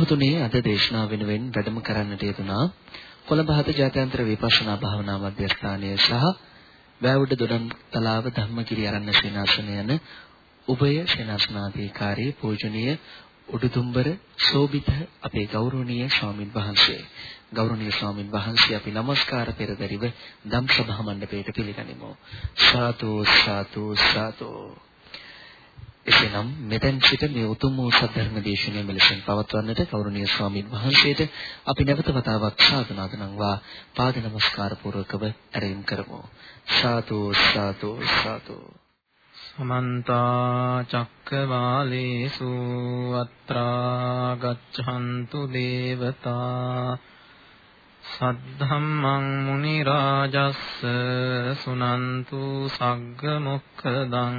සදහතුනේ අද දේශනාව වෙනුවෙන් වැඩම කරන්නට යෙදුනා කොළඹ හත ජාත්‍යන්තර විපස්සනා භාවනා මධ්‍යස්ථානය සහ වැවුඩ දොඩම් තලාව ධම්මගිරි ආරණ්‍ය සේනාසන යන උභය සේනාසනාධිකාරී පූජනීය උඩුදුම්බර සෝබිත අපේ ගෞරවනීය ස්වාමින් වහන්සේ. ගෞරවනීය ස්වාමින් වහන්සේ අපි নমස්කාර පෙරදරිව ධම් සභා මණ්ඩපයට පිළිගනිමු. සාතු සාතු සාතු. එසේනම් මෙතෙන් සිට මේ උතුම් වූ සද්ධර්ම දේශනාව මෙලෙසින් පවත්වන්නට ගෞරවනීය ස්වාමින් වහන්සේට අපි නැවත වතාවක් සාදුනාද නම්වා පාද නමස්කාර පූර්වකව ඇරයුම් කරමු. සාදු සාදු සාදු. සමන්ත චක්කවාලේසු අත්‍රා ගච්ඡන්තු දේවතා සද්ධම්මං මුනි රාජස්ස සුනන්තු සග්ග මොක්ඛදං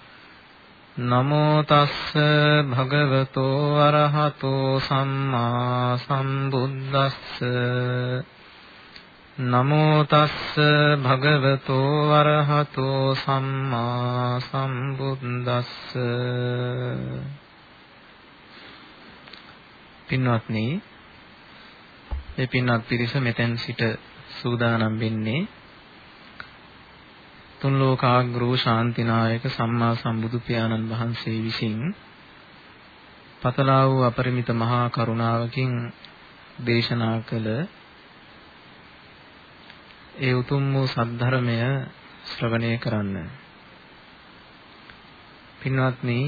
නමෝ තස්ස භගවතෝ අරහතෝ සම්මා සම්බුද්දස්ස. නමෝ තස්ස භගවතෝ අරහතෝ සම්මා සම්බුද්දස්ස. පින්වත්නි මේ පින්වත් පිරිස මෙතෙන් සිට සූදානම් වෙන්නේ තුන් ලෝකාග්‍රෝ ශාන්තිනායක සම්මා සම්බුදු පියාණන් වහන්සේ විසින් පතලා වූ අපරිමිත මහා කරුණාවකින් දේශනා කළ ඒ උතුම් වූ සද්ධර්මය ශ්‍රවණය කරන්න. පින්වත්නි,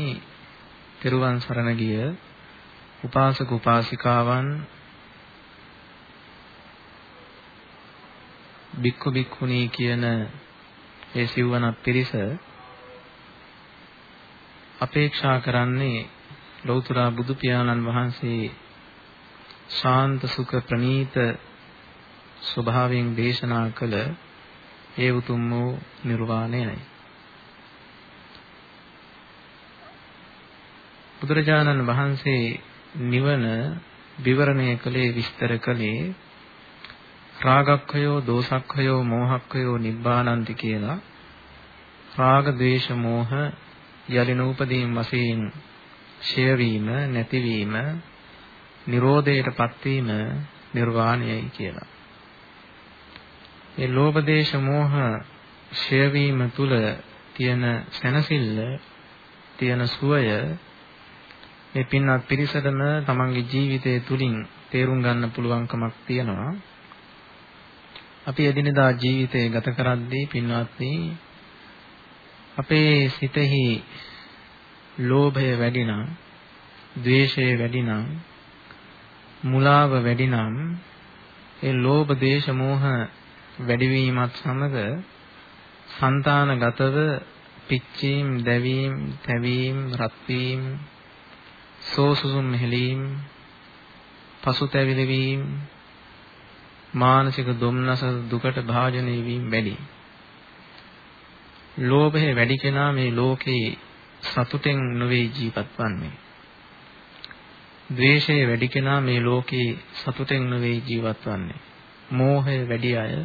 පෙරුවන් සරණ ගිය උපාසක උපාසිකාවන් බික්කු බික්කුණී කියන ඒ සිව්වනක් පිරිස අපේක්ෂා කරන්නේ ලෞතර බුදු පියාණන් වහන්සේ ශාන්ත සුඛ ප්‍රණීත ස්වභාවයෙන් දේශනා කළ ඒ උතුම් වූ නිර්වාණයයි. බුදුරජාණන් වහන්සේ නිවන විවරණය කළේ විස්තර කළේ රාගක්ඛයෝ දෝසක්ඛයෝ මෝහක්ඛයෝ නිබ්බානන්ති කියලා රාග ద్వේෂ මෝහ යලි නූපදීන් වශයෙන් ඡය වීම නැතිවීම නිරෝධයටපත් වීම නිර්වාණයයි කියලා. මේ ලෝභ දේශ මෝහ ඡය වීම තුල තියෙන සැනසෙල්ල තියෙන සුවය මේ පින්වත් පිරිසටම තමන්ගේ ජීවිතය තුලින් තේරුම් ගන්න පුළුවන්කමක් තියෙනවා. අපි එදිනෙදා ජීවිතය ගත කරද්දී පින්වත්නි අපේ සිතෙහි ලෝභය වැඩි නම්, ද්වේෂය වැඩි නම්, මුලාව වැඩි නම් ඒ ලෝභ, ද්වේෂ, මෝහ වැඩිවීමත් සමග సంతానගතව පිච්චීම්, දැවීම්, තැවීම්, රත්වීම්, සෝසුසුම් හෙලීම්, පසුතැවිලි වීම මානසික දුම්නස දුකට භාජනය වීම වැඩි. ලෝභය වැඩි කෙනා මේ ලෝකේ සතුටෙන් නොවේ ජීවත් වන්නේ. ද්වේෂය වැඩි කෙනා මේ ලෝකේ සතුටෙන් නොවේ ජීවත් වන්නේ. මෝහය වැඩි අය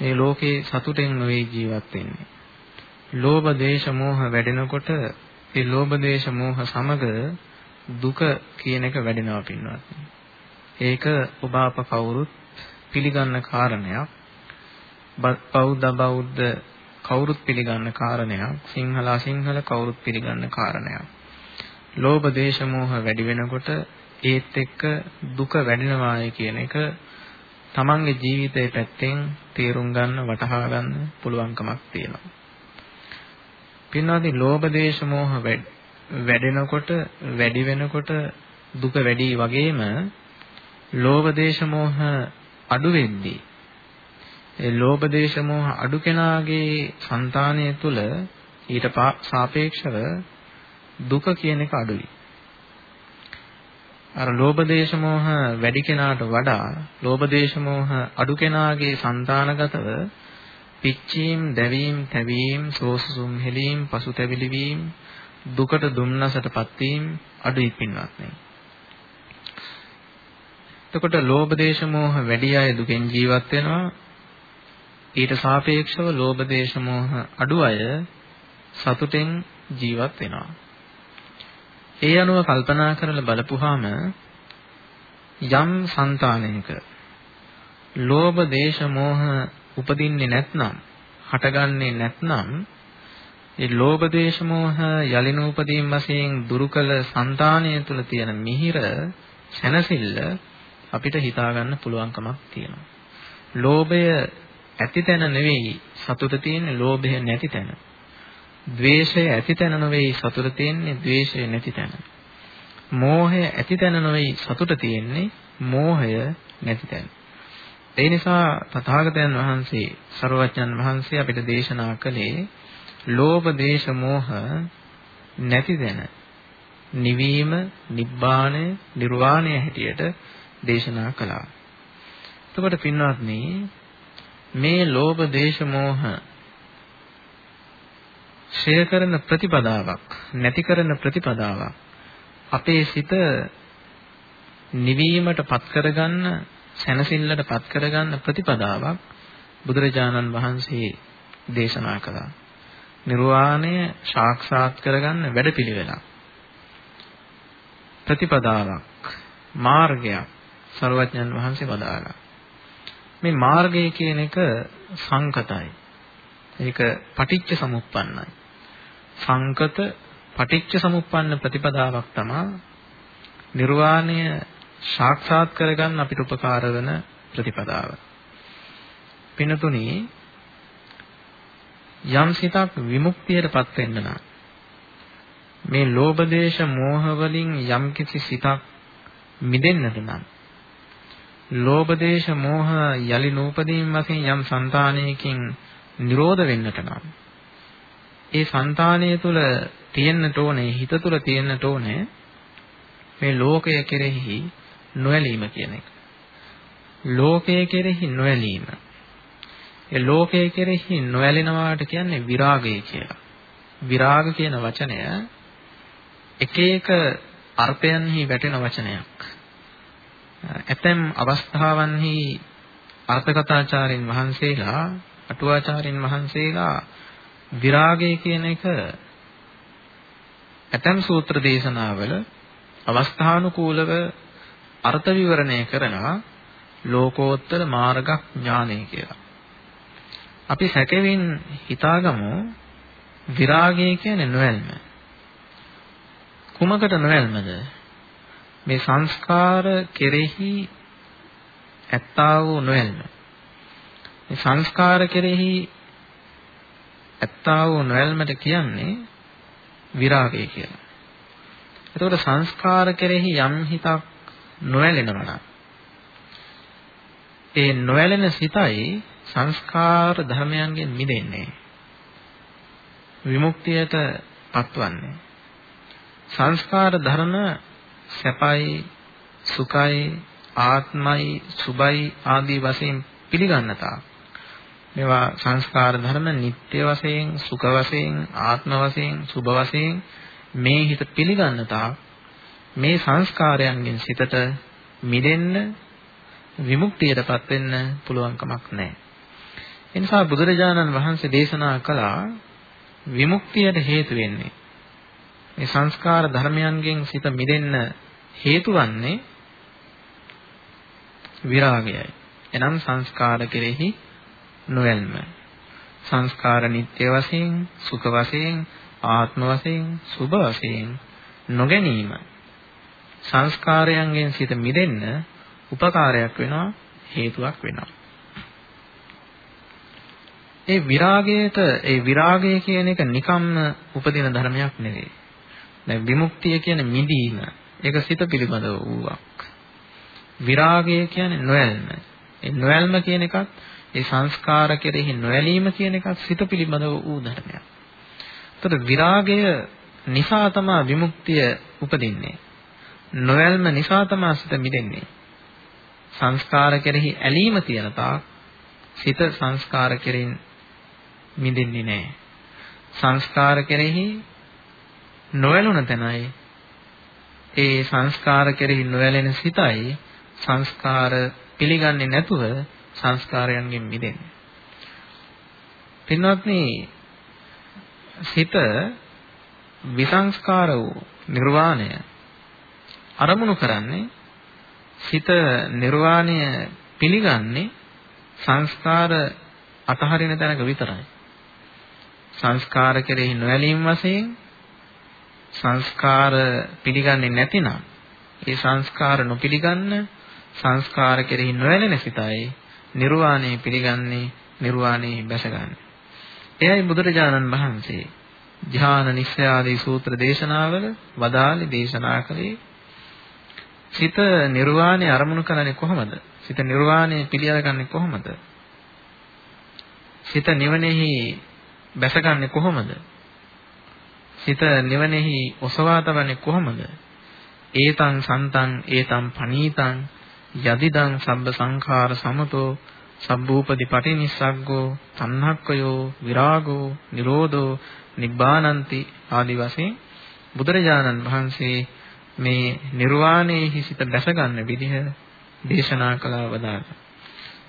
මේ ලෝකේ සතුටෙන් නොවේ ජීවත් වෙන්නේ. ලෝභ දේශ මෝහ වැඩෙනකොට ඒ ලෝභ දේශ මෝහ සමග දුක කියන එක වැඩෙනවා පින්වත්. ඒක ඔබ අප කවුරුත් පිළිගන්න කාරණයක් බෞද්ධ බෞද්ධ කවුරුත් පිළිගන්න කාරණයක් සිංහලා සිංහල කවුරුත් පිළිගන්න කාරණයක් ලෝභ දේශ මොහ වැඩි වෙනකොට ඒත් එක්ක දුක වැඩෙනවාය කියන එක තමන්ගේ ජීවිතයේ පැත්තෙන් තේරුම් ගන්න වටහා ගන්න පුළුවන්කමක් තියෙනවා. පින්වාදී ලෝභ දේශ මොහ වැඩෙනකොට වැඩි වෙනකොට දුක වැඩි වගේම ලෝභ දේශ මොහ අඩු වෙද්දී ඒ ලෝභ දේශ මොහ අඩු කෙනාගේ సంతානය තුළ ඊට සාපේක්ෂව දුක කියන එක අඩුයි. අර ලෝභ දේශ මොහ වැඩි කෙනාට වඩා ලෝභ දේශ මොහ අඩු කෙනාගේ సంతානගතව පිච්චීම්, දැවීම්, තැවීම්, සෝසුසුම් හෙලීම්, පසුතැවිලි වීම, දුකට දුම්නසටපත් වීම අඩුයි පින්වත්නි. එතකොට ලෝභ දේශ මොහ වැඩි අය දුකෙන් ජීවත් වෙනවා. ඊට සාපේක්ෂව ලෝභ දේශ මොහ අඩු අය සතුටෙන් ජීවත් වෙනවා. ඒ අනුව කල්පනා කරලා බලපුවාම යම් సంతානයක ලෝභ දේශ මොහ උපදින්නේ නැත්නම් හටගන්නේ නැත්නම් ඒ ලෝභ දේශ මොහ යලින උපදීන් වශයෙන් දුරු කළ సంతානය තුල තියෙන මිහිර සැනසෙල්ල අපිට හිතා ගන්න පුළුවන්කමක් තියෙනවා. ලෝභය ඇති තැන නෙවෙයි සතුට තියෙන්නේ ලෝභය නැති තැන. ද්වේෂය ඇති තැන නෙවෙයි සතුට තියෙන්නේ ද්වේෂය නැති තැන. මෝහය ඇති තැන නෙවෙයි සතුට තියෙන්නේ මෝහය නැති තැන. ඒ නිසා තථාගතයන් වහන්සේ සර්වඥන් වහන්සේ අපිට දේශනා කළේ ලෝභ දේශ මෝහ නැති දෙන නිවීම නිබ්බාණය නිර්වාණය හැටියට දේශනා කළා. එතකොට පින්වත්නි මේ ලෝභ දේශ මෝහ ෂය කරන ප්‍රතිපදාවක් නැති කරන ප්‍රතිපදාවක් අපේ සිත නිවීමට පත් කරගන්න සැනසෙල්ලට පත් කරගන්න ප්‍රතිපදාවක් බුදුරජාණන් වහන්සේ දේශනා කළා. නිර්වාණය සාක්ෂාත් කරගන්න වැඩපිළිවෙලක්. ප්‍රතිපදාවක් මාර්ගයක් සර්වඥන් වහන්සේ වදාළා. මේ මාර්ගය කියන එක සංකතයි. ඒක පටිච්ච සමුප්පන්නයි. සංකත පටිච්ච සමුප්පන්න ප්‍රතිපදාවක් තමයි නිර්වාණය සාක්ෂාත් කරගන්න අපිට උපකාර වෙන ප්‍රතිපදාව. පිනතුනි යම් සිතක් විමුක්තියටපත් වෙන්න නම් මේ ලෝභ දේශ මෝහ වලින් යම් කිසි සිතක් මිදෙන්නට නම් ලෝභ දේශ මෝහ යලි නූපදීන් වශයෙන් යම් సంతානයකින් නිරෝධ වෙන්නට නම් ඒ సంతානය තුල තියෙන්නට ඕනේ හිත තුල තියෙන්නට ඕනේ මේ ලෝකය කෙරෙහි නොඇලීම කියන එක. ලෝකය කෙරෙහි නොඇලීම. ඒ ලෝකය කෙරෙහි නොඇලෙනවාට කියන්නේ විරාගය කියලා. විරාග කියන වචනය එක එක අර්ථයන්හි වැටෙන වචනයක්. ඇතැම් අවස්ථාවන්හි අර්ථකථාචාරින් වහන්සේලා අටුවාචාරින් වහන්සේලා විරාගය කියන එක ඇතැම් සූත්‍ර දේශනාවල අවස්ථානුකූලව අර්ථ විවරණය කරනවා ලෝකෝත්තර මාර්ග ඥානය කියලා. අපි සැකෙමින් හිතාගමු විරාගය කියන්නේ නොයල්ම. කුමකට නොයල්මද? මේ සංස්කාර කෙරෙහි ඇත්තා වූ නොයල්ම. මේ සංස්කාර කෙරෙහි ඇත්තා වූ නොයල්මට කියන්නේ විරාගය කියලා. එතකොට සංස්කාර කෙරෙහි යම් හිතක් නොඇලෙනවා නම් ඒ නොඇලෙන සිතයි සංස්කාර ධර්මයන්ගෙන් මිදෙන්නේ. විමුක්තියට පත්වන්නේ. සංස්කාර ධර්ම සැපයි සුඛයි ආත්මයි සුභයි ආදී වශයෙන් පිළිගන්නතා මේවා සංස්කාර ධර්ම නිත්‍ය වශයෙන් සුඛ වශයෙන් ආත්ම වශයෙන් සුභ වශයෙන් මේ හිත පිළිගන්නතා මේ සංස්කාරයන්ගෙන් සිතට මිදෙන්න විමුක්තියටපත් වෙන්න පුළුවන් කමක් නැහැ. ඒ නිසා බුදුරජාණන් වහන්සේ දේශනා කළා විමුක්තියට හේතු වෙන්නේ මේ සංස්කාර ධර්මයන්ගෙන් සිත මිදෙන්න හේතු වන්නේ විරාගයයි. එනම් සංස්කාර කෙරෙහි නොයල්ම. සංස්කාර නිත්‍ය වශයෙන්, සුඛ වශයෙන්, ආත්ම වශයෙන්, සුභ වශයෙන් නොගැනීම. සංස්කාරයන්ගෙන් සිත මිදෙන්න උපකාරයක් වෙනවා, හේතුවක් වෙනවා. ඒ විරාගයට ඒ විරාගය කියන එක නිකම්ම උපදින ධර්මයක් නෙවෙයි. දැන් විමුක්තිය කියන්නේ මිදීම. ඒක සිත පිළිබඳව වූවක්. විරාගය කියන්නේ නොයල්ම. ඒ නොයල්ම කියන එකත් ඒ සංස්කාර කෙරෙහි නොයැලීම කියන එකත් සිත පිළිබඳව වූ ධර්මයක්. එතකොට විරාගය නිසා තමයි විමුක්තිය උපදින්නේ. නොයල්ම නිසා තමයි සිත මිදෙන්නේ. සංස්කාර කෙරෙහි ඇලීම තියෙන තාක් සිත සංස්කාර කෙරෙන් මිදෙන්නේ නැහැ. සංස්කාර කෙරෙහි නොයලුන තැනයි ඒ සංස්කාර කෙරෙහි නොයැලෙන සිතයි සංස්කාර පිළිගන්නේ නැතුව සංස්කාරයන්ගෙන් මිදෙන්නේ. පින්වත්නි සිත විසංස්කාර වූ නිර්වාණය අරමුණු කරන්නේ සිත නිර්වාණය පිළිගන්නේ සංස්කාර අතහරින තැනක විතරයි. සංස්කාර කෙරෙහි නොඇලීම වශයෙන් සංස්කාර පිළිගන්නේ නැතිනම් ඒ සංස්කාර නොපිළිගන්න සංස්කාර කෙරෙහි නොඇලෙන සිතයි නිර්වාණය පිළිගන්නේ නිර්වාණය බැසගන්නේ. එයයි බුදුරජාණන් වහන්සේ ධ්‍යාන නිස්සයාදී සූත්‍ර දේශනාවල වදාළේ දේශනා කළේ සිත නිර්වාණය අරමුණු කරන්නේ කොහොමද? සිත නිර්වාණය පිළිඅරගන්නේ කොහොමද? සිත නිවනෙහි බැසගන්නේ කොහොමද? සිත නිවනෙහි ඔසවා තබන්නේ කොහොමද? ඒතං සන්තං ඒතං පනීතං යදිදං සබ්බ සංඛාර සමතෝ සබ්බූපදි පටිනිස්සග්ගෝ තණ්හක්කයෝ විරාගෝ නිරෝධෝ නිබ්බානන්ති ආදි වශයෙන් බුදුරජාණන් වහන්සේ මේ නිර්වාණයෙහි සිත දැස ගන්න විදිහ දේශනා කළා වදාළා.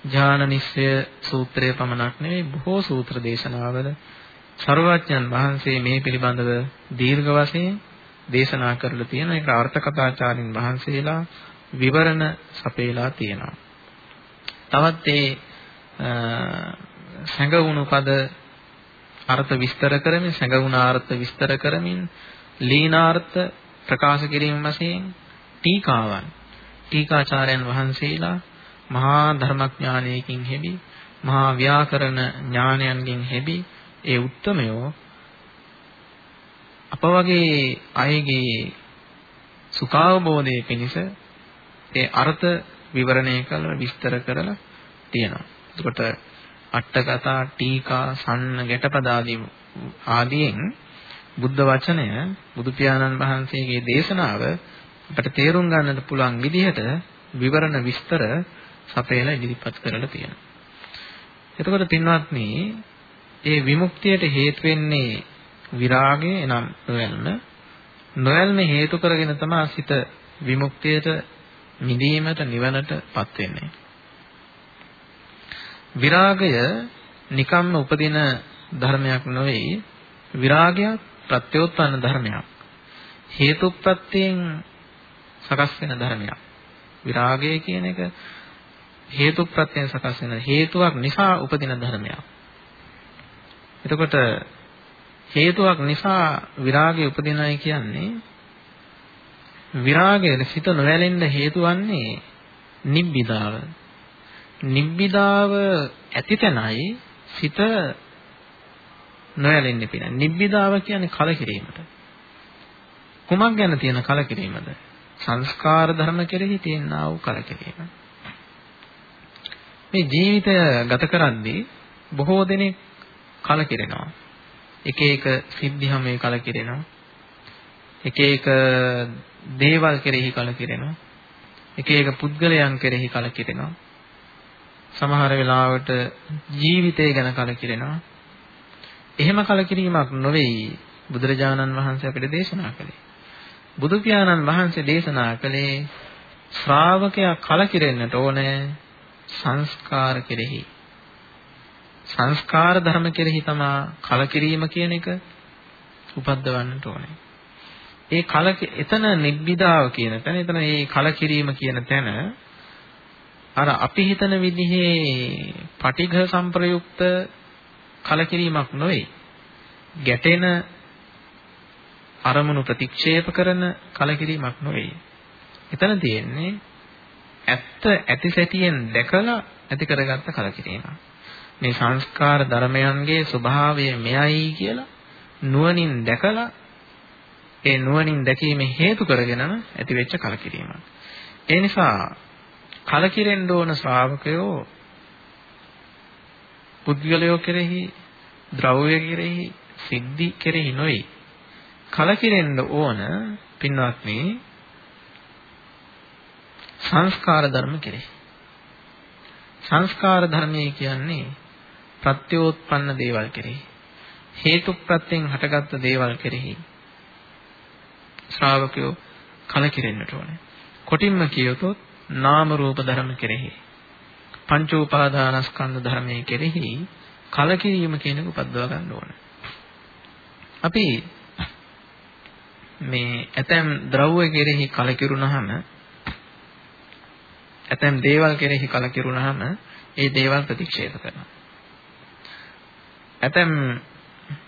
ඥාන නිස්සය සූත්‍රය පමණක් නෙවෙයි බොහෝ සූත්‍ර දේශනාවල සර්වඥන් වහන්සේ මේ පිළිබඳව දීර්ඝ වශයෙන් දේශනා කරලා තියෙන ඒක අර්ථ කථාචාරින් වහන්සේලා විවරණ සපයලා තියෙනවා. තවත් ඒ සංගවුණු පද අර්ථ විස්තර කරමින් සංගවුණාර්ථ විස්තර කරමින් ලීනාර්ථ ප්‍රකාශ කිරීම වශයෙන් ටීකාවන් ටීකාචාර්යන් වහන්සේලා මහා ධර්මඥානයකින් හෙබි මහා ව්‍යාකරණ ඥානයන්ගෙන් හෙබි ඒ උත්තමයෝ අප වගේ අයගේ සුඛාවබෝධයේ පිණිස ඒ අර්ථ විවරණය කරලා විස්තර කරලා තියෙනවා. එතකොට අට්ඨකථා, ටීකා, සන්න, ගැටපද ආදීන් බුද්ධ වචනය බුදු පියාණන් වහන්සේගේ දේශනාව අපට තේරුම් ගන්නට පුළුවන් විදිහට විවරණ විස්තර සපයලා ඉදිරිපත් කරලා තියෙනවා. එතකොට පින්වත්නි, ඒ විමුක්තියට හේතු වෙන්නේ විරාගය එනම් නොයල්ම. නොයල්ම හේතු කරගෙන තමයි සිත විමුක්තියට මිදීමට නිවනටපත් වෙන්නේ. විරාගය නිකම්ම උපදින ධර්මයක් නෙවෙයි විරාගයක් ප්‍රත්‍යෝත්පන්න ධර්මයක්. හේතුප්‍රත්‍යයෙන් සකස් වෙන ධර්මයක්. විරාගය කියන එක හේතුප්‍රත්‍යයෙන් සකස් වෙන හේතුවක් නිසා උපදින ධර්මයක්. එතකොට හේතුවක් නිසා විරාගය උපදිනයි කියන්නේ විරාගයේ සිත නොවැළෙන්න හේතු වන්නේ නිබ්බිදාව. නිබ්බිදාව ඇතිතැනයි සිත නොයැලෙන්නේ පින. නිබ්බිදාව කියන්නේ කලකිරීමට. කුමක් ගැන තියෙන කලකිරීමද? සංස්කාර ධර්ම කෙරෙහි තියෙනා වූ කලකිරීම. මේ ජීවිතය ගත කරද්දී බොහෝ දෙනෙක් කලකිරෙනවා. එක එක සිද්ධියම මේ කලකිරෙනවා. එක එක දේවල් කෙරෙහි කලකිරෙනවා. එක එක පුද්ගලයන් කෙරෙහි කලකිරෙනවා. සමහර වෙලාවට ජීවිතය ගැන කලකිරෙනවා. එහෙම කලකිරීමක් නොවේයි බුදුරජාණන් වහන්සේ අපිට දේශනා කළේ. බුදු පියාණන් වහන්සේ දේශනා කළේ ශ්‍රාවකයා කලකිරෙන්නට ඕනේ සංස්කාර කෙරෙහි. සංස්කාර ධර්ම කෙරෙහි තමා කලකිරීම කියන එක උපද්දවන්නට ඕනේ. ඒ කල එතන නිබ්බිදාව කියන තැන එතන මේ කලකිරීම කියන තැන අර අපි හිතන විදිහේ පටිඝ සංප්‍රයුක්ත කලකිරීමක් නොවේ. ගැටෙන අරමුණු ප්‍රතික්ෂේප කරන කලකිරීමක් නොවේ. එතන තියෙන්නේ ඇත්ත ඇති සැටියෙන් දැකලා ඇති කරගත්ත කලකිරීමක්. මේ සංස්කාර ධර්මයන්ගේ ස්වභාවය මෙයයි කියලා නුවණින් දැකලා ඒ නුවණින් දැකීම හේතු කරගෙනම ඇතිවෙච්ච කලකිරීමක්. ඒ නිසා කලකිරෙන්න ඕන ශ්‍රාවකයෝ පුද්ගලයෝ කෙරෙහි ද්‍රව්‍ය කෙරෙහි සිද්ධි කෙරෙහි නොයි කලකිරෙන්න ඕන පින්වත්නි සංස්කාර ධර්ම කෙරෙහි. සංස්කාර ධර්මයේ කියන්නේ ප්‍රත්‍යෝත්පන්න දේවල් කෙරෙහි. හේතු ප්‍රත්‍යයෙන් හටගත්තු දේවල් කෙරෙහි ශ්‍රාවකයෝ කලකිරෙන්නට ඕනේ. කොටින්ම කියතොත් නාම රූප ධර්ම කෙරෙහි පංච උපාදානස්කන්ධ ධර්මයේ කෙරෙහි කලකිරීම කියන එක උපද්දව ගන්න ඕනේ. අපි මේ ඇතැම් ද්‍රව්‍ය කෙරෙහි කලකිරුණාම ඇතැම් දේවල් කෙරෙහි කලකිරුණාම ඒ දේවල් ප්‍රතික්ෂේප කරනවා. ඇතැම්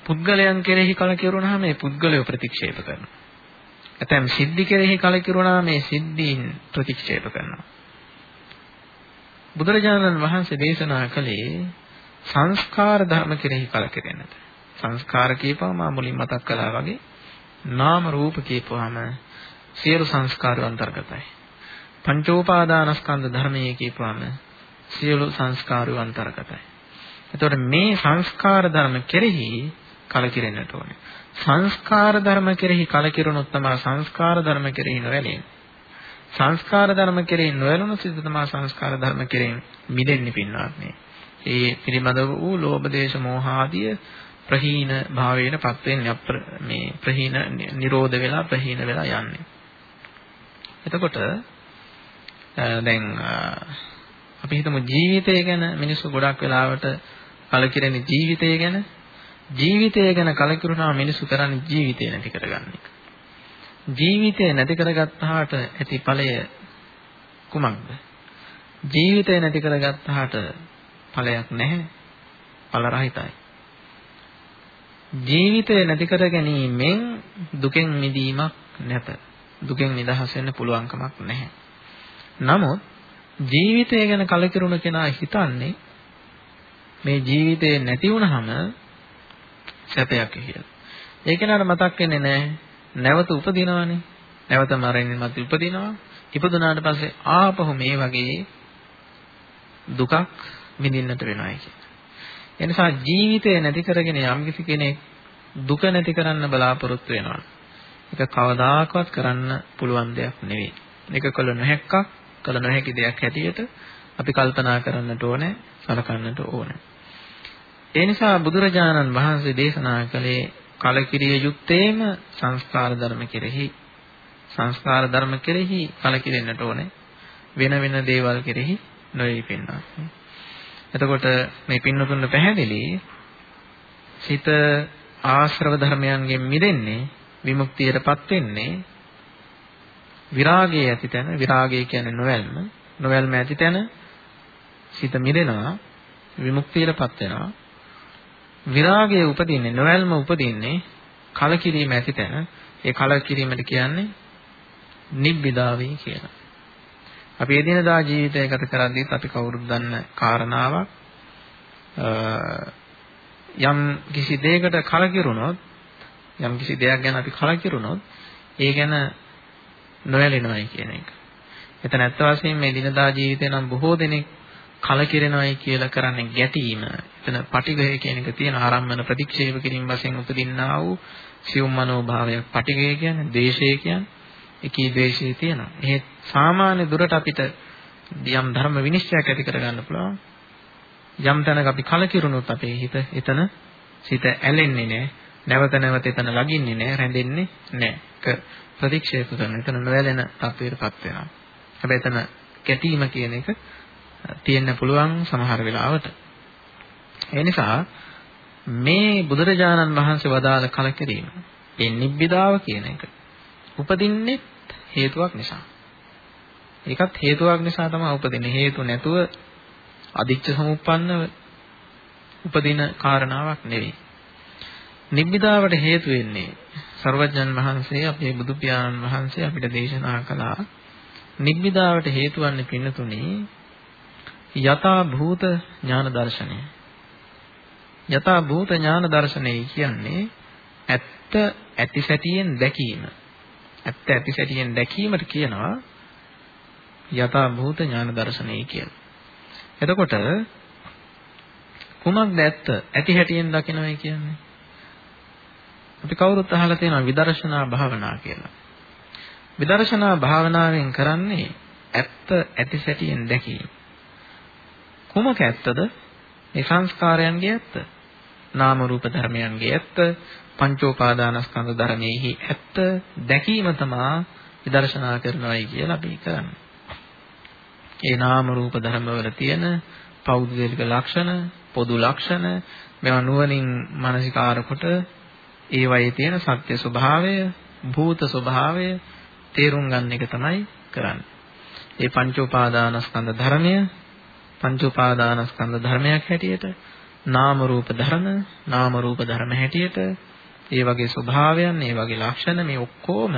පුද්ගලයන් කෙරෙහි කලකිරුණාම ඒ පුද්ගලයෝ ප්‍රතික්ෂේප කරනවා. ඇතැම් සිද්ධි කෙරෙහි කලකිරුණාම ඒ සිද්ධීන් ප්‍රතික්ෂේප කරනවා. බුදුරජාණන් වහන්සේ දේශනා කළේ සංස්කාර ධර්ම කෙරෙහි කලකිරෙන්නට. සංස්කාර කියපුවම මා මුලින් මතක් කළා වගේ නාම රූප කියපුවාම සියලු සංස්කාරය අන්තර්ගතයි. පංචෝපාදානස්කන්ධ ධර්මයේ කියපුවාම සියලු සංස්කාරය අන්තර්ගතයි. එතකොට මේ සංස්කාර ධර්ම කෙරෙහි කලකිරෙන්නට ඕනේ. සංස්කාර ධර්ම කෙරෙහි කලකිරුණොත් තමයි සංස්කාර ධර්ම කෙරෙහි නොවැළෙන්නේ. සංස්කාර ධර්ම කෙරෙහි නොවැළුණු සිත තමයි සංස්කාර ධර්ම කෙරෙහි මිදෙන්නේ පින්වත්නි. ඒ පිළිබඳව වූ ලෝභ දේශ මෝහ ආදී ප්‍රහීන භාවයෙන්පත් වෙන්නේ මේ ප්‍රහීන නිරෝධ වෙලා ප්‍රහීන වෙලා යන්නේ. එතකොට දැන් අපි හිතමු ජීවිතය ගැන මිනිස්සු ගොඩක් වෙලාවට කලකිරෙන ජීවිතය ගැන ජීවිතය ගැන කලකිරුණා මිනිස්සු කරන්නේ ජීවිතය නැති කරගන්න එක. ජීවිතය නැති කරගත්තාට ඇති ඵලය කුමක්ද? ජීවිතය නැති කරගත්තාට ඵලයක් නැහැ. ඵල රහිතයි. ජීවිතය නැති කර ගැනීමෙන් දුකෙන් මිදීමක් නැත. දුකෙන් නිදහස් වෙන්න පුළුවන් කමක් නැහැ. නමුත් ජීවිතය ගැන කලකිරුණ කෙනා හිතන්නේ මේ ජීවිතේ නැති වුනහම සැපයක් කියලා. ඒ කෙනාට මතක් වෙන්නේ නැහැ. නැවත උපදිනවනේ. නැවත මරණින් මතු උපදිනවා. ඉපදුනාට පස්සේ ආපහු මේ වගේ දුකක් විඳින්නට වෙනවා කියන්නේ. ඒ නිසා ජීවිතය නැති කරගෙන යම්කිසි කෙනෙක් දුක නැති කරන්න බලාපොරොත්තු වෙනවා. ඒක කවදාකවත් කරන්න පුළුවන් දෙයක් නෙවෙයි. මේක කළ නොහැක්කක්, කළ නොහැකි දෙයක් හැටියට අපි කල්පනා කරන්නට ඕනේ, සලකන්නට ඕනේ. ඒ නිසා බුදුරජාණන් වහන්සේ දේශනා කළේ කලකිරිය යුත්තේම සංස්කාර ධර්ම කෙරෙහි සංස්කාර ධර්ම කෙරෙහි කලකිරෙන්නට ඕනේ වෙන වෙන දේවල් කෙරෙහි නොවේ පින්නවා. එතකොට මේ පින්නතුන් පැහැදිලි සිත ආශ්‍රව ධර්මයන්ගෙන් මිදෙන්නේ විමුක්තියටපත් වෙන්නේ විරාගයේ ඇති තැන විරාගය කියන්නේ නොවැල්ම නොවැල්ම ඇති තැන සිත මිදෙනවා විමුක්තියටපත් වෙනවා විරාගය උපදින්නේ නොවැල්ම උපදින්නේ කලකිරීම ඇති තැන ඒ කලකිරීමට කියන්නේ නිබ්බිදාවේ කියලා. අපි එදිනදා ජීවිතය ගත කරද්දීත් අපි කවුරුත් දන්න කාරණාවක් යම් කිසි දෙයකට කලකිරුණොත් යම් කිසි දෙයක් ගැන අපි කලකිරුණොත් ඒ ගැන නොයැලෙනවයි කියන එක. එතන ඇත්ත වශයෙන්ම මේ දිනදා ජීවිතේ නම් බොහෝ දෙනෙක් කලකිරෙනවයි කියලා කරන්නේ ගැටීම. එතන පටිඝය කියන එක තියෙන ආරම්භන ප්‍රතික්ෂේප කිරීම වශයෙන් උපදින්නා වූ සියුම් මනෝභාවයක්. පටිඝය කියන්නේ ද්වේෂය කියන්නේ. එකී ද්වේෂය තියෙනවා. ඒ සාමාන්‍ය දුරට අපිට යම් ධර්ම විනිශ්චයක් ඇති කරගන්න පුළුවන්. යම් තැනක අපි කලකිරුණොත් අපේ හිත එතන සිත ඇලෙන්නේ නැහැ. නැවත නැවත එතන ලගින්නේ නැහැ, රැඳෙන්නේ නැහැ. ප්‍රතික්ෂේප කරන. එතන නොවැළෙන තත්වයකටපත් වෙනවා. හැබැයි එතන කැටීම කියන එක තියෙන්න පුළුවන් සමහර වෙලාවට. ඒ නිසා මේ බුදුරජාණන් වහන්සේ වදාළ කලකිරීම ඒ නිබ්බිදාව කියන එක උපදින්නේ හේතුවක් නිසා. ඒකත් හේතුවක් නිසා තමයි උපදින්නේ. හේතු නැතුව අදිච්ච සමුප්පන්නව උපදින කාරණාවක් නෙවෙයි. නිබ්බිදාවට හේතු වෙන්නේ සර්වජන් වහන්සේ අපේ බුදු පියාණන් වහන්සේ අපිට දේශනා කළා නිබ්බිදාවට හේතු වන්නේ පින්නතුනේ යථා භූත ඥාන දර්ශනය. යථා භූත ඥාන දර්ශනය කියන්නේ ඇත්ත ඇති සැටියෙන් දැකීම. ඇත්ත ඇති සැටියෙන් දැකීමට කියනවා යථා භූත ඥාන දර්ශනය කියලා. එතකොට කුමක්ද ඇත්ත ඇති හැටියෙන් දකිනවයි කියන්නේ? අපි කවුරුත් අහලා තියෙනවා විදර්ශනා භාවනා කියලා. විදර්ශනා භාවනාවෙන් කරන්නේ ඇත්ත ඇති සැටියෙන් දැකීම. කුමක ඇත්තද? මේ සංස්කාරයන්ගේ ඇත්ත. නාම රූප ධර්මයන්ගේ ඇත්ත. පංචෝපාදානස්කන්ධ ධර්මයේහි ඇත්ත දැකීම තමයි විදර්ශනා කරනවායි කියලා අපි කරන්නේ. ඒ නාම රූප ධර්මවල තියෙන පෞද්ගලික ලක්ෂණ, පොදු ලක්ෂණ මේවා නුවණින් මානසිකාර කොට ඒවයේ තියෙන සත්‍ය ස්වභාවය, භූත ස්වභාවය තේරුම් ගන්න එක තමයි කරන්නේ. ඒ පංච උපාදානස්කන්ධ ධර්මය පංච උපාදානස්කන්ධ ධර්මයක් හැටියට නාම රූප ධර්ම නාම රූප ධර්ම හැටියට ඒ වගේ ස්වභාවයන් ඒ වගේ ලක්ෂණ මේ ඔක්කොම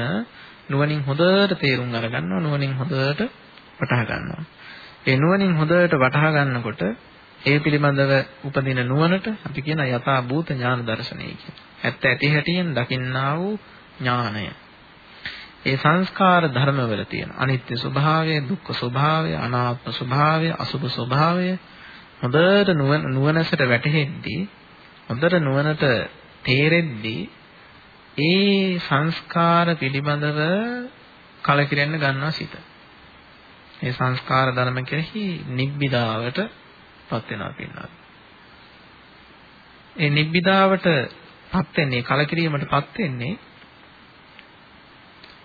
නුවණින් හොඳට තේරුම් අරගන්නවා නුවණින් හොඳට වටහා ගන්නවා ඒ නුවණින් හොඳට වටහා ගන්නකොට ඒ පිළිබඳව උපදින නුවණට අපි කියන යථා භූත ඥාන දර්ශනය කියලා. ඇත්ත ඇති හැටියෙන් දකින්නා වූ ඥානය. ඒ සංස්කාර ධර්මවල තියෙන අනිත්‍ය ස්වභාවය, දුක්ඛ ස්වභාවය, අනාත්ම ස්වභාවය, අසුභ ස්වභාවය හොඳට නුවණසට වැටහෙද්දී හොඳට නුවණට තේරෙද්දී ඒ සංස්කාර පිළිබඳව කලකිරෙන්න ගන්නවා සිත. ඒ සංස්කාර ධර්ම කෙරෙහි නිබ්බිදාවට පත් වෙනවා කියනවා. ඒ නිබ්බිදාවට පත් වෙන්නේ කලකිරීමට පත් වෙන්නේ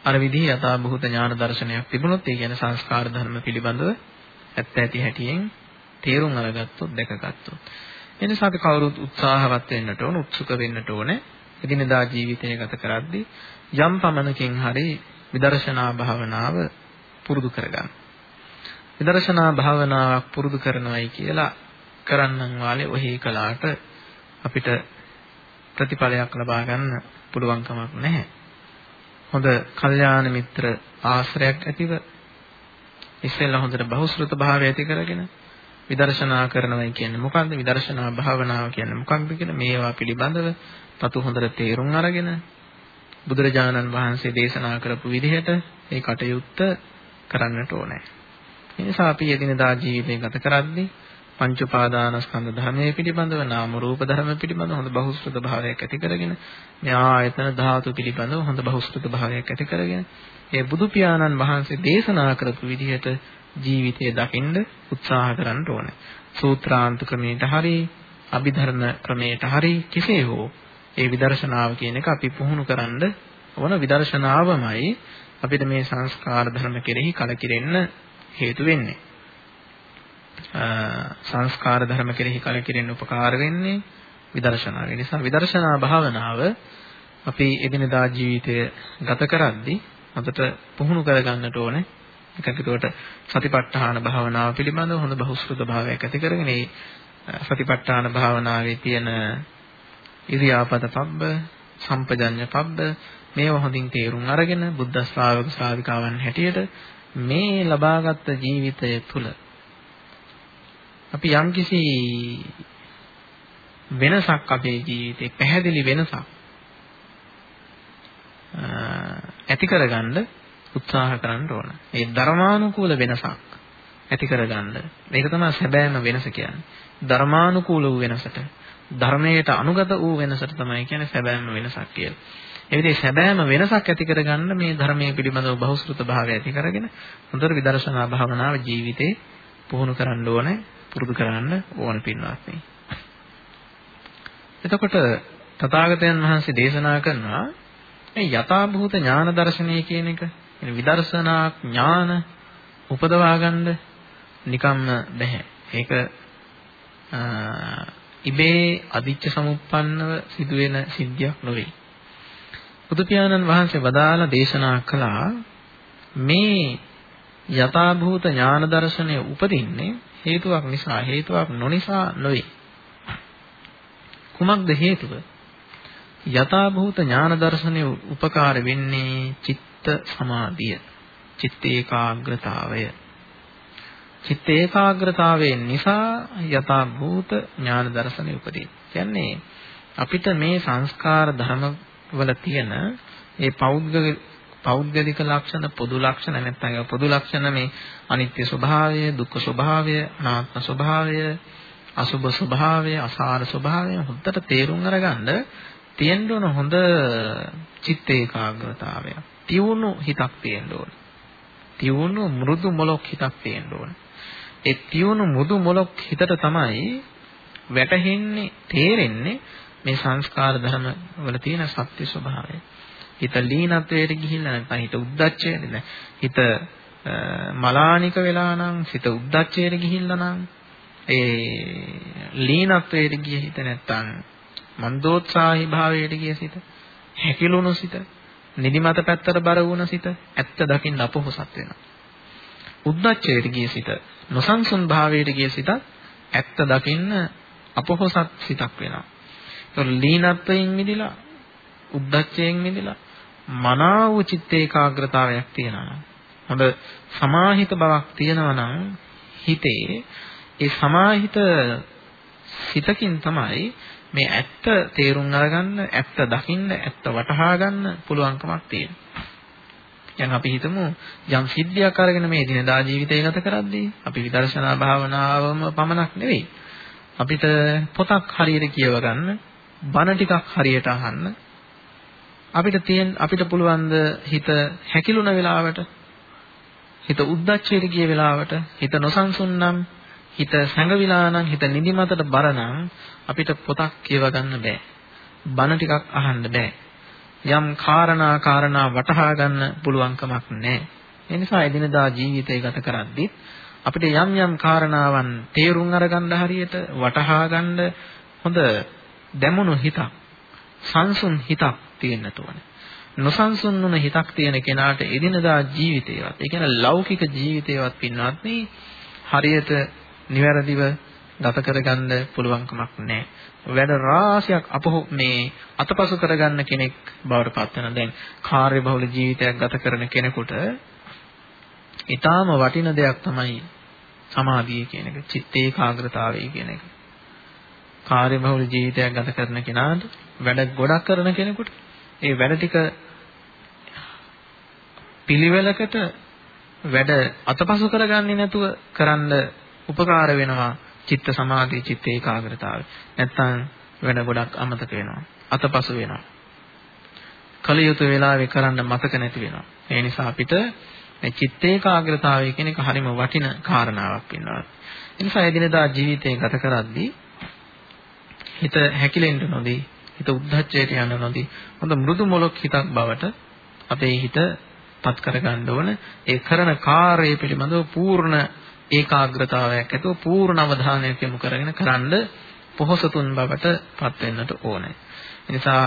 අර විදිහේ යථා භූත ඥාන දර්ශනයක් තිබුණොත් ඒ කියන්නේ සංස්කාර ධර්ම පිළිබඳව ඇත්ත ඇති හැටියෙන් තේරුම් අරගත්තොත් දැකගත්තොත් එනිසා අපි කවුරුත් උත්සාහවත් වෙන්නට ඕන උත්සුක වෙන්නට ඕනේ එදිනදා ජීවිතය ගත කරද්දී යම් පමණකින් හරි විදර්ශනා භාවනාව පුරුදු කරගන්න. විදර්ශනා භාවනාවක් පුරුදු කරනවායි කියලා කරන්නන් වාලේ ඔහි කලාට අපිට ප්‍රතිඵලයක් ලබා ගන්න පුළුවන් කමක් නැහැ. හොඳ කල්යාණ මිත්‍ර ආශ්‍රයක් ඇතිව ඉස්සෙල්ලා හොඳට බහුශෘත භාවය ඇති කරගෙන විදර්ශනා කරනවා කියන්නේ මොකක්ද විදර්ශනා භාවනාව කියන්නේ මොකක්ද කියලා මේවා පිළිබඳව තතු හොඳට තේරුම් අරගෙන බුදුරජාණන් වහන්සේ දේශනා කරපු විදිහට මේ කටයුත්ත කරන්නට ඕනේ. ඒ නිසා අපි එදිනදා ජීවිතය ගත කරද්දී පංච උපාදානස්කන්ධ ධර්මයේ පිළිබඳව නාම රූප ධර්ම පිළිබඳව හොඳ බහුශ්‍රත භාවයක් ඇති කරගෙන මේ ආයතන ධාතු පිළිබඳව හොඳ බහුශ්‍රත භාවයක් ඇති කරගෙන ඒ බුදු පියාණන් වහන්සේ දේශනා කරපු විදිහට ජීවිතය දකින්න උත්සාහ කරන්න ඕනේ. සූත්‍රාන්ත ක්‍රමයට හරි අභිධර්ම ක්‍රමයට හරි කෙසේ හෝ ඒ විදර්ශනාව කියන එක අපි පුහුණු කරන්න ඕන විදර්ශනාවමයි අපිට මේ සංස්කාර ධර්ම කෙරෙහි කලකිරෙන්න හේතු වෙන්නේ. සංස්කාර ධර්ම කෙරෙහි කලකිරෙන්න උපකාර වෙන්නේ විදර්ශනාව. ඒ නිසා විදර්ශනා භාවනාව අපි එදිනදා ජීවිතය ගත කරද්දී හොඳට පුහුණු කරගන්නට ඕනේ. එකකට සතිපට්ඨාන භාවනාව පිළිබඳව හොඳ බහුශ්‍රත භාවයක් ඇති කරගෙන ඒ සතිපට්ඨාන භාවනාවේ තියෙන ඉරියාපත පබ්බ, සම්පජඤ්ඤ පබ්බ මේවා හොඳින් තේරුම් අරගෙන බුද්ධ ශ්‍රාවක ශ්‍රාවිකාවන් හැටියට මේ ලබාගත් ජීවිතය තුළ අපි යම්කිසි වෙනසක් අපේ ජීවිතේ පැහැදිලි වෙනසක් ඇති කරගන්න උත්සාහ කරන්න ඕන. ඒ ධර්මානුකූල වෙනසක් ඇති කරගන්න. මේක තමයි සැබෑම වෙනස කියන්නේ. ධර්මානුකූල වූ වෙනසට ධර්මයට අනුගත වූ වෙනසට තමයි කියන්නේ සැබෑම වෙනසක් කියලා. ඒ විදිහේ සැබෑම වෙනසක් ඇති කරගන්න මේ ධර්මයේ පිළිබඳව බහුශෘත භාවය ඇති කරගෙන හොඳට විදර්ශනා භාවනාව ජීවිතේ පුහුණු කරන්න ඕනේ. පුරුදු කරන්න ඕන පින්වත්නි. එතකොට තථාගතයන් වහන්සේ දේශනා කරනවා මේ යථාභූත ඥාන දර්ශනය කියන එක විදර්ශනා ඥාන උපදවා ගන්න නිකම්ම බැහැ. ඒක ඉබේ අදිච්ච සමුප්පන්නව සිදුවෙන සිද්ධියක් නොවේ. බුදු පියාණන් වහන්සේ වදාලා දේශනා කළා මේ යථාභූත ඥාන දර්ශනය උපදින්නේ හේතුවක් නිසා හේතුවක් නොනිසා නොවේ. කුමක්ද හේතුව? යථාභූත ඥාන දර්ශනය උපකාර වෙන්නේ චිත්ත සමාධිය, චිත්ත ඒකාග්‍රතාවය. චිත්ත ඒකාග්‍රතාවයෙන් නිසා යථාභූත ඥාන දර්ශනය උපදී. කියන්නේ අපිට මේ සංස්කාර ධර්ම වල තියෙන ඒ පෞද්ගලික පෞද්ගලික ලක්ෂණ පොදු ලක්ෂණ නැත්නම් පොදු ලක්ෂණ මේ අනිත්‍ය ස්වභාවය දුක්ඛ ස්වභාවය අනාත්ම ස්වභාවය අසුභ ස්වභාවය අසාර ස්වභාවය හොඳට තේරුම් අරගන්න තියෙන්න ඕන හොඳ චිත්ත ඒකාග්‍රතාවයක් තියුණු හිතක් තියෙන්න ඕන තියුණු මෘදු මොලොක් හිතක් තියෙන්න ඕන. ඒ තියුණු මෘදු මොලොක් හිතට තමයි වැටහෙන්නේ තේරෙන්නේ මේ සංස්කාර ධර්ම වල තියෙන සත්‍ය ස්වභාවය. හිත ලීනත්වයට ගිහිල්ලා නැත්නම් හිත උද්දච්චයට නෑ. හිත මලානික වෙලා නම් හිත උද්දච්චයට ගිහිල්ලා නම් ඒ ලීනත්වයට ගිය හිත නැත්නම් මන්දෝත්සාහී භාවයට ගිය සිත හැකිලුණු සිත නිදිමත පැත්තට බර වුණ සිත ඇත්ත දකින්න අපොහසත් වෙනවා. උද්දච්චයට ගිය සිත නොසන්සුන් භාවයට ගිය සිත ඇත්ත දකින්න අපොහසත් සිතක් වෙනවා. ඒක ලීනත්වයෙන් මිදිලා උද්දච්චයෙන් මිදිලා මනාව චිත්ත ඒකාග්‍රතාවයක් තියෙනවා. හොඳ සමාහිත බවක් තියෙනවා නම් හිතේ ඒ සමාහිත සිතකින් තමයි මේ ඇත්ත තේරුම් අරගන්න, ඇත්ත දකින්න, ඇත්ත වටහා ගන්න පුළුවන්කමක් තියෙනවා. දැන් අපි හිතමු යම් සිද්ධියක් අරගෙන මේ දිනදා ජීවිතය ගත කරද්දී අපි විදර්ශනා භාවනාවම පමණක් නෙවෙයි අපිට පොතක් හරියට කියව ගන්න, බණ ටිකක් හරියට අහන්න අපිට තියෙන අපිට පුළුවන් හිත හැකිලුණ වෙලාවට හිත උද්දච්චයට ගිය වෙලාවට හිත නොසන්සුන් නම් හිත සැඟවිලා නම් හිත නිදිමතට බර නම් අපිට පොතක් කියව ගන්න බෑ. බණ ටිකක් අහන්න බෑ. යම් කාරණා කාරණා වටහා ගන්න පුළුවන්කමක් නැහැ. ඒ නිසා එදිනදා ජීවිතය ගත කරද්දී අපිට යම් යම් කාරණාවන් තේරුම් අරගන්න හරියට වටහා ගන්න හොඳ දැමුණු හිතක් සංසුන් හිතක් තියෙන්න ඕනේ. නොසන්සුන් වුණ හිතක් තියෙන කෙනාට එදිනදා ජීවිතේවත් ඒ කියන්නේ ලෞකික ජීවිතේවත් පින්වත් හරියට නිවැරදිව ගත කරගන්න පුළුවන්කමක් නැහැ. වැඩ රාශියක් අපහු මේ අතපසු කරගන්න කෙනෙක් බවට පත් වෙනවා. දැන් කාර්යබහුල ජීවිතයක් ගත කරන කෙනෙකුට ඊටාම වටින දෙයක් තමයි සමාධිය කියන එක, චිත්ත ඒකාග්‍රතාවය කියන එක. කාර්යබහුල ජීවිතයක් ගත කරන කෙනාට වැඩ ගොඩක් කරන කෙනෙකුට ඒ වැඩ ටික පිළිවෙලකට වැඩ අතපසු කරගන්නේ නැතුව කරන්න උපකාර වෙනවා චිත්ත සමාධි චිත්ත ඒකාග්‍රතාවය. නැත්තම් වැඩ ගොඩක් අමතක වෙනවා. අතපසු වෙනවා. කලියුතු වෙලාවේ කරන්න මතක නැති වෙනවා. ඒ නිසා අපිට මේ චිත්ත ඒකාග්‍රතාවය කියන එක හරිම වටින කාරණාවක් වෙනවා. ඒ නිසා එදිනදා ජීවිතය ගත කරද්දී හිත හැකිලෙන්න නොදී හිත උද්ධච්චයට යන්න නොදී හොඳ මෘදු මොලොක් හිතක් බවට අපේ හිත පත් කරගන්න ඕන ඒ කරන කාර්යය පිළිබඳව පූර්ණ ඒකාග්‍රතාවයක් ඇතුව පූර්ණ අවධානයක් යොමු කරගෙන කරන්න පොහසතුන් බවට පත් වෙන්නට ඕනේ. ඒ නිසා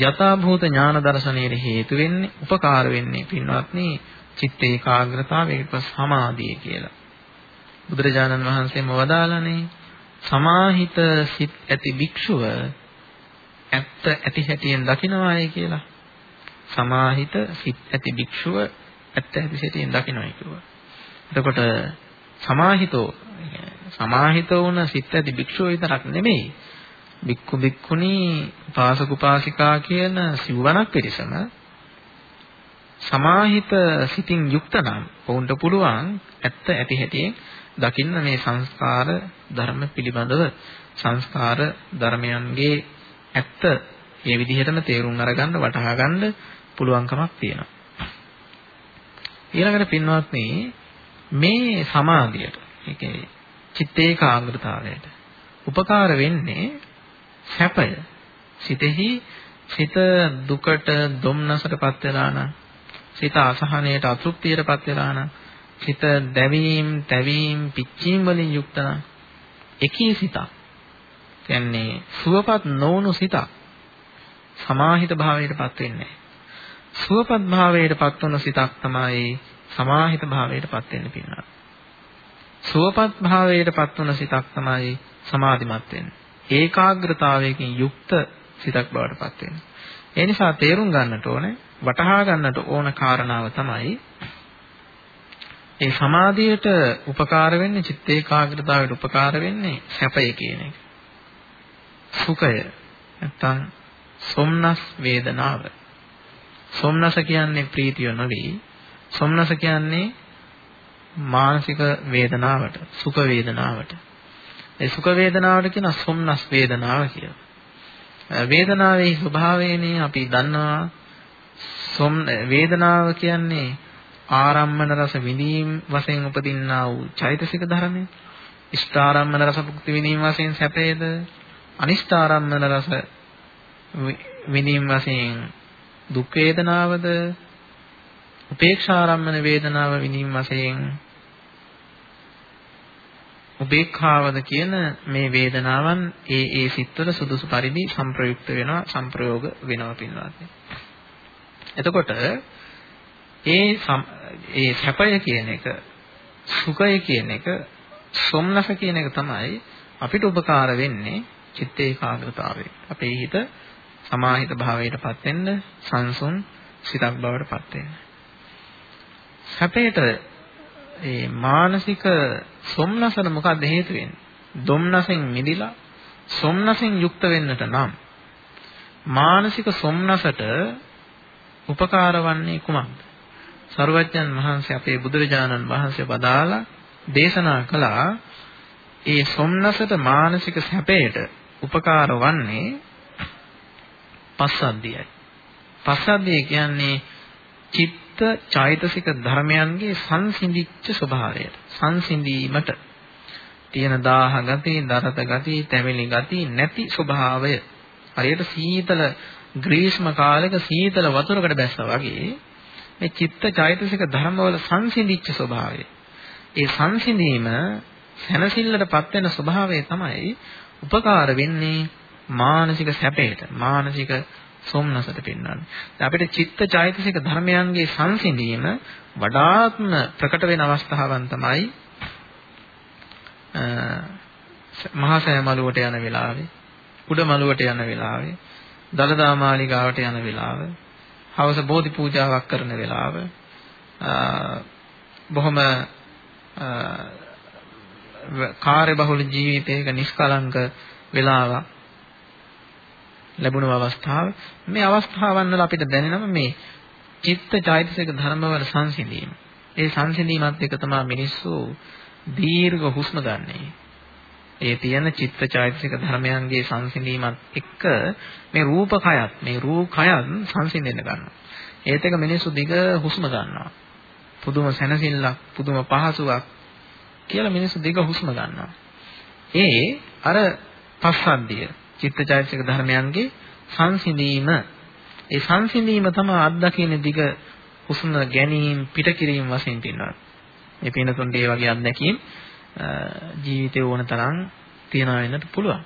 යථාභූත ඥාන දර්ශනයේ හේතු වෙන්නේ උපකාර වෙන්නේ පින්වත්නි චිත්ත ඒකාග්‍රතාවයක සමාධිය කියලා. බුදුරජාණන් වහන්සේම වදාළනේ සමාහිත සිත් ඇති භික්ෂුව ඇත්ත ඇති හැටියෙන් දකිනවායි කියලා. සමාහිත සිත් ඇති භික්ෂුව ඇත්ත ඇති හැටියෙන් දකිනවායි කිව්වා. එතකොට සමාහිතෝ සමාහිත වුණ සිත් ඇති භික්ෂුව විතරක් නෙමෙයි බික්කු බික්කුණී පාසක පාසිකා කියන සිවණක් පිරිසම සමාහිත සිතින් යුක්ත නම් වුන්ට පුළුවන් ඇත්ත ඇති හැටියෙන් දකින්න මේ සංස්කාර ධර්ම පිළිබඳව සංස්කාර ධර්මයන්ගේ ඇත්ත මේ විදිහටම තේරුම් අරගන්න වටහා ගන්න පුළුවන්කමක් තියෙනවා. ඊළඟට පින්වත්නි මේ සමාධියට ඒ කියන්නේ චිත්ත ඒකාග්‍රතාවයට උපකාර වෙන්නේ සැපය. සිතෙහි සිත දුකට දුම්නසටපත් වෙලා නම් සිත අසහනයට අතෘප්තියටපත් වෙලා නම් සිත දැවීම්, තැවීම්, පිච්චීම් වලින් යුක්ත නම් එකී සිතක් කියන්නේ සුවපත් නොවුණු සිතක් සමාහිත භාවයටපත් වෙන්නේ සුවපත් භාවයටපත් වුණු සිතක් තමයි සමාහිත භාවයටපත් වෙන්න පින්නා. සුවපත් භාවයටපත් වුණු සිතක් තමයි සමාධිමත් වෙන්නේ. ඒකාග්‍රතාවයකින් යුක්ත සිතක් බවටපත් වෙන්නේ. ඒ නිසා තේරුම් ගන්නට ඕනේ වටහා ගන්නට ඕන කාරණාව තමයි ඒ සමාධියට උපකාර වෙන්නේ චිත්ත ඒකාග්‍රතාවයට උපකාර වෙන්නේ සැපය කියන එක. සුඛය නැත්තම් සොම්නස් වේදනාව. සොම්නස කියන්නේ ප්‍රීතිය නෙවෙයි. සොම්නස කියන්නේ මානසික වේදනාවට, සුඛ වේදනාවට. ඒ සුඛ වේදනාවට කියන සොම්නස් වේදනාව කියලා. වේදනාවේ ස්වභාවයනේ අපි දන්නවා සොම් වේදනාව කියන්නේ ආරම්මන රස විඳීම් වශයෙන් උපදින්නා වූ චෛතසික ධර්මය ඉෂ්ඨාරම්මන රස භුක්ති විඳීම් වශයෙන් සැපේද අනිෂ්ඨාරම්මන රස විඳීම් වශයෙන් දුක් වේදනාවද උපේක්ෂාරම්මන වේදනාව විඳීම් වශයෙන් උපේක්ඛාවද කියන මේ වේදනාවන් ඒ ඒ සිත්වල සුදුසු පරිදි සංප්‍රයුක්ත වෙනවා සංප්‍රයෝග වෙනවා පින්වත්නි. එතකොට ඒ ඒ සැපය කියන එක සුඛය කියන එක සොම්නස කියන එක තමයි අපිට උපකාර වෙන්නේ චිත්ත ඒකාග්‍රතාවයේ. අපේ හිත සමාහිත භාවයටපත් වෙන්න සංසුන් සිතක් බවටපත් වෙන්න. සැපේට ඒ මානසික සොම්නසන මොකක්ද හේතු වෙන්නේ? දුම්නසෙන් මිදිලා සොම්නසෙන් යුක්ත වෙන්නට නම් මානසික සොම්නසට උපකාර වන්නේ කුමක්ද? සර්වඥන් වහන්සේ අපේ බුදුරජාණන් වහන්සේ වදාලා දේශනා කළා ඒ සොම්නසට මානසික සැපයට උපකාර වන්නේ පස්සද්ධියයි. පස්සද්ධිය කියන්නේ චිත්ත චෛතසික ධර්මයන්ගේ සංසිඳිච්ච ස්වභාවයට සංසිඳීමට තියෙන දාහ ගති, දරත ගති, තැවිලි ගති නැති ස්වභාවය හරියට සීතල ග්‍රීෂ්ම කාලයක සීතල වතුරකට බැස්සා වගේ මේ චිත්ත චෛතසික ධර්මවල සංසිඳිච්ච ස්වභාවය. ඒ සංසිඳීම සැනසෙල්ලටපත් වෙන ස්වභාවය තමයි උපකාර වෙන්නේ මානසික සැපයට මානසික සොම්නසට පෙන්වන්නේ. අපිට චිත්ත චෛතසික ධර්මයන්ගේ සංසිඳීම වඩාත්ම ප්‍රකට වෙන අවස්ථාවන් තමයි මහා සෑ මළුවට යන වෙලාවේ, උඩ මළුවට යන වෙලාවේ, දලදා මාලිගාවට යන වෙලාව, හවස බෝධි පූජාවක් කරන වෙලාව, බොහොම කාර්යබහුල ජීවිතයක නිෂ්කලංක වෙලාවක් ලැබුණු අවස්ථාව මේ අවස්ථාවන් වල අපිට දැනෙනවා මේ චිත්ත චෛතසික ධර්මවල සංසිඳීම. ඒ සංසිඳීමත් එක තමයි මිනිස්සු දීර්ඝ හුස්ම ගන්නෙ. ඒ තියෙන චිත්ත චෛතසික ධර්මයන්ගේ සංසිඳීමත් එක්ක මේ රූපකයත් මේ රූපකයත් සංසිඳෙන්න ගන්නවා. ඒත් එක මිනිස්සු දිග හුස්ම ගන්නවා. පුදුම සැනසෙල්ලක්, පුදුම පහසුවක් කියලා මිනිස්සු දිග හුස්ම ගන්නවා. ඒ අර පස්සද්ධිය චිත්තචෛතසික ධර්මයන්ගේ සංසිඳීම ඒ සංසිඳීම තමයි අත්දකින්න දිග හුස්ම ගැනීම පිටකිරීම වශයෙන් තියෙනවා. මේ පිනතුන්ට ඒ වගේ අත්දැකීම් ජීවිතේ ඕන තරම් තියනවා වෙන්නත් පුළුවන්.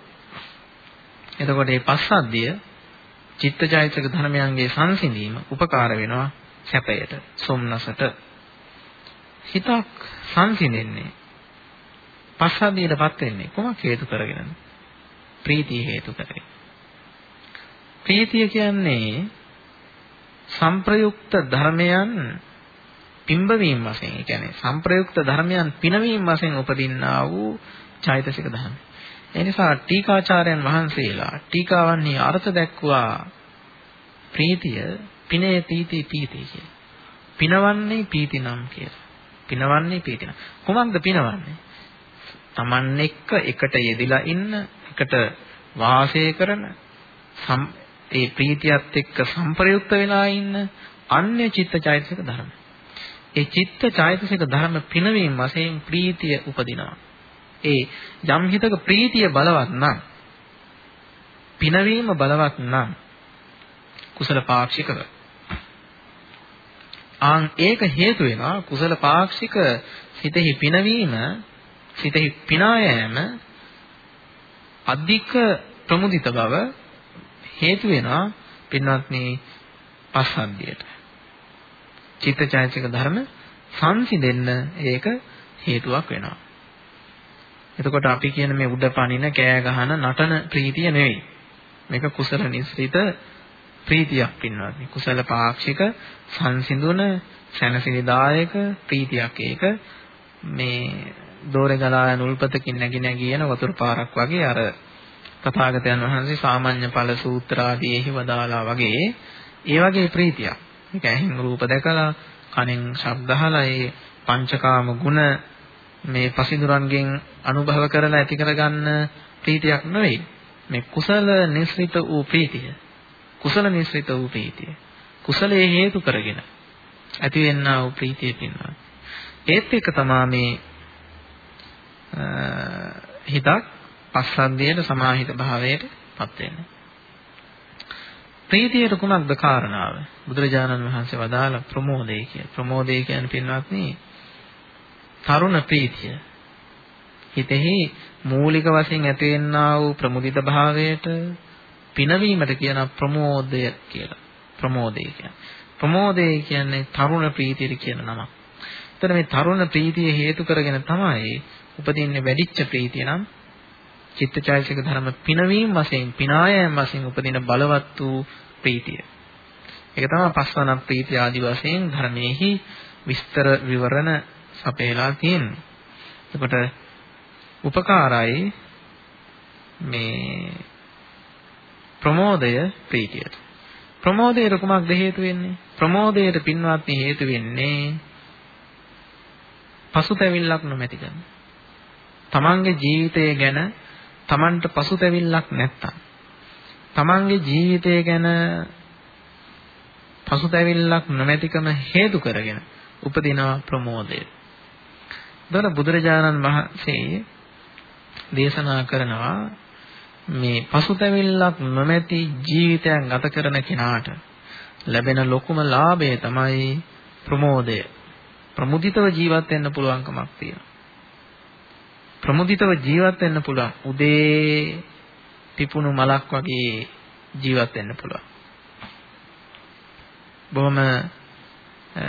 එතකොට මේ පස්සද්ධිය චිත්තචෛතසික ධර්මයන්ගේ සංසිඳීම උපකාර වෙනවා සැපයට, සොම්නසට. හිතක් සංසිඳෙන්නේ පස්සද්ධියටපත් වෙන්නේ කොමක් හේතු කරගෙනද? ප්‍රීතිය හේතු කරගෙන. ප්‍රීතිය කියන්නේ සංප්‍රයුක්ත ධර්මයන් පිම්බවීම වශයෙන්, ඒ කියන්නේ සංප්‍රයුක්ත ධර්මයන් පිනවීම වශයෙන් උපදින්නා වූ චෛතසික ධර්ම. ඒ නිසා ටීකාචාර්යයන් වහන්සේලා ටීකාවන්හි අර්ථ දැක්වා ප්‍රීතිය පිනේ තීති පීති කිය. පිනවන්නේ පීති නම් කියලා. පිනවන්නේ පීති නම්. කොහොමද පිනවන්නේ? Taman එක්ක එකට යෙදිලා ඉන්න එකට වාසය කරන ඒ ප්‍රීතියත් එක්ක සංප්‍රයුක්ත වෙලා ඉන්න අන්‍ය චිත්තචෛතසික ධර්ම. ඒ චිත්තචෛතසික ධර්ම පිනවීම වශයෙන් ප්‍රීතිය උපදිනවා. ඒ යම් හිතක ප්‍රීතිය බලවත් නම් පිනවීම බලවත් නම් කුසල පාක්ෂිකව ආන් ඒක හේතු වෙනවා කුසල පාක්ෂික සිතෙහි පිනවීම සිතෙහි පිනා යෑම අධික ප්‍රමුදිත බව හේතු වෙනවා පින්වත්නි පස්සද්ධියට. චිත්තචෛතසික ධර්ම සංසිඳෙන්න ඒක හේතුවක් වෙනවා. එතකොට අපි කියන මේ උඩ පනින කෑ ගහන නටන ප්‍රීතිය නෙවෙයි. මේක කුසල නිස්ෘත ප්‍රීතියක් පින්වත්නි. කුසල පාක්ෂික සංසිඳුන සැනසිලිදායක ප්‍රීතියක් ඒක මේ දෝරේ ගලා යන උල්පතකින් නැగి නැగి යන වතුර පාරක් වගේ අර තථාගතයන් වහන්සේ සාමාන්‍ය ඵල සූත්‍ර ආදීෙහි වදාලා වගේ ඒ වගේ ප්‍රීතියක්. මේක ඇහෙන් රූප දැකලා කනෙන් ශබ්ද අහලා ඒ පංචකාම ගුණ මේ පසිඳුරන්ගෙන් අනුභව කරලා ඇති කරගන්න ප්‍රීතියක් නෙවෙයි. මේ කුසල නිස්ෘත වූ ප්‍රීතිය. කුසල නිස්ෘත වූ ප්‍රීතිය. කුසලයේ හේතු කරගෙන ඇති වෙන්නා වූ ප්‍රීතිය පින්නවා. ඒත් එක තමා මේ හිතක් පස්සද්ධියට සමාහිත භාවයට පත් වෙන්නේ. ප්‍රීතියට කුමක්ද කාරණාව? බුදුරජාණන් වහන්සේ වදාළ ප්‍රමෝදය කිය. ප්‍රමෝදය කියන්නේ පින්වත්නි තරුණ ප්‍රීතිය. හිතෙහි මූලික වශයෙන් ඇති වෙන්නා වූ ප්‍රමුදිත භාවයට පිනවීමට කියන ප්‍රමෝදය කියලා. ප්‍රමෝදය කියන්නේ. ප්‍රමෝදය කියන්නේ තරුණ ප්‍රීතිය කියන නමක්. එතන මේ තරුණ ප්‍රීතිය හේතු කරගෙන තමයි උපදින්නේ වැඩිච්ච ප්‍රීතිය නම් චිත්තචෛතසික ධර්ම පිනවීම වශයෙන් පිනායම් වශයෙන් උපදින බලවත් වූ ප්‍රීතිය. ඒක තමයි පස්වන ප්‍රීතිය ආදි වශයෙන් ධර්මයේහි විස්තර විවරණ සපයලා තියෙන්නේ. එතකොට උපකාරයි මේ ප්‍රමෝදය ප්‍රීතියට. ප්‍රමෝදයට කුමක්ද හේතු වෙන්නේ? ප්‍රමෝදයට පින්වත්නි හේතු වෙන්නේ පසුතැවිල්ලක් නොමැතිකම. තමන්ගේ ජීවිතය ගැන තමන්ට පසුතැවිල්ලක් නැත්තම් තමන්ගේ ජීවිතය ගැන පසුතැවිල්ලක් නොමැතිකම හේතු කරගෙන උපදිනවා ප්‍රමෝදය. දර බුදුරජාණන් වහන්සේ දේශනා කරනවා මේ පසුතැවිල්ලක් නොමැති ජීවිතයක් ගත කරන කෙනාට ලැබෙන ලොකුම ලාභය තමයි ප්‍රමෝදය. ප්‍රමුදිතව ජීවත් වෙන්න පුළුවන්කමක් තියෙනවා. ප්‍රමුදිතව ජීවත් වෙන්න පුළුවන්. උදේ පිපුණු මලක් වගේ ජීවත් වෙන්න පුළුවන්. බොහොම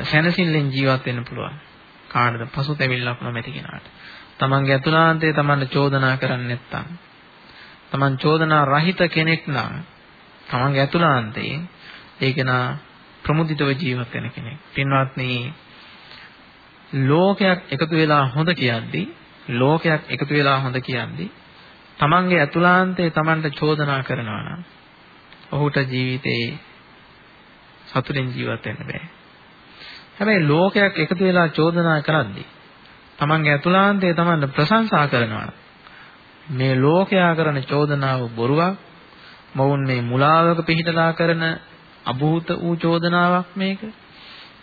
සැනසෙල්ලෙන් ජීවත් වෙන්න පුළුවන්. කාටද පසුතැවිල්ලක් නොමැති කෙනාට. තමන්ගේ අතුලාන්තයේ තමන්ට චෝදනා කරන්නේ නැත්නම් තමන් චෝදනා රහිත කෙනෙක් නම් තමන්ගේ අතුලාන්තයේ ඒක නා ප්‍රමුදිතව ජීවත් වෙන කෙනෙක්. පින්වත්නි ලෝකයක් එකතු වෙලා හොඳ කියද්දී ලෝකයක් එකතු වෙලා හොඳ කියන්නේ තමන්ගේ අතුලාන්තයේ තමන්ට චෝදනා කරනවා නම් ඔහුට ජීවිතේ සතුටින් ජීවත් වෙන්න බෑ. හැබැයි ලෝකයක් එකතු වෙලා චෝදනා කරද්දී තමන්ගේ අතුලාන්තයේ තමන්ට ප්‍රශංසා කරනවා මේ ලෝකයා කරන චෝදනාව බොරුවක් මොවුන් මේ මුලාවක පිහිටලා කරන අභූත වූ චෝදනාවක් මේක.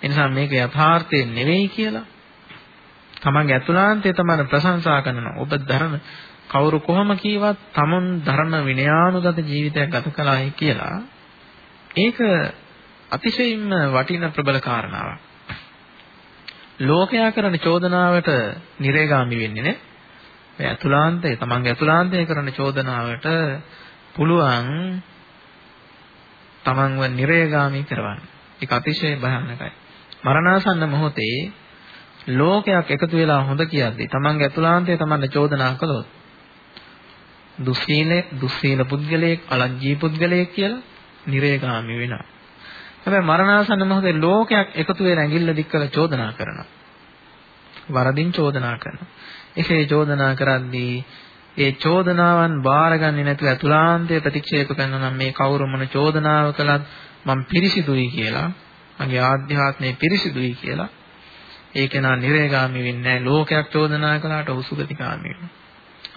එනිසා මේක යථාර්ථය නෙවෙයි කියලා තමන්ගේ අතුලාන්තයේ තමන ප්‍රශංසා කරනවා. ඔබ ධර්ම කවුරු කොහොම කීවත් තමන් ධර්ම විනයානුගත ජීවිතයක් ගත කළායි කියලා ඒක අතිශයින්ම වටින ප්‍රබල කාරණාවක්. ලෝකයා කරන චෝදනාවට නිරේගාමි වෙන්නේ නේ. මේ අතුලාන්තය තමන්ගේ අතුලාන්තය කරන චෝදනාවට පුළුවන් තමන්ව නිරේගාමි කරවන්න. ඒක අතිශය භයානකයි. මරණාසන්න මොහොතේ ලෝකයක් එකතු වෙලා හොඳ කියද්දී තමන්ගේ අතුලාන්තය තමන්ට චෝදනා කළොත් දුස්සීල දුස්සීල පුද්ගලයෙක් අලජ්ජී පුද්ගලයෙක් කියලා නිරේගාමි වෙනවා. හැබැයි මරණාසන්න මොහොතේ ලෝකයක් එකතු වෙලා ඇඟිල්ල දික් කරලා චෝදනා කරනවා. වරදින් චෝදනා කරනවා. එසේ චෝදනා කරද්දී ඒ චෝදනාවන් බාරගන්නේ නැතුව අතුලාන්තය ප්‍රතික්ෂේප කරනවා නම් මේ කවුරු මොන චෝදනාව කළත් මම පිරිසිදුයි කියලා මගේ ආධ්‍යාත්මය පිරිසිදුයි කියලා ඒක නා නිරේගාමි වෙන්නේ නැහැ. ලෝකයක් චෝදනා කළාට ඔහු සුගතිගාමි වෙනවා.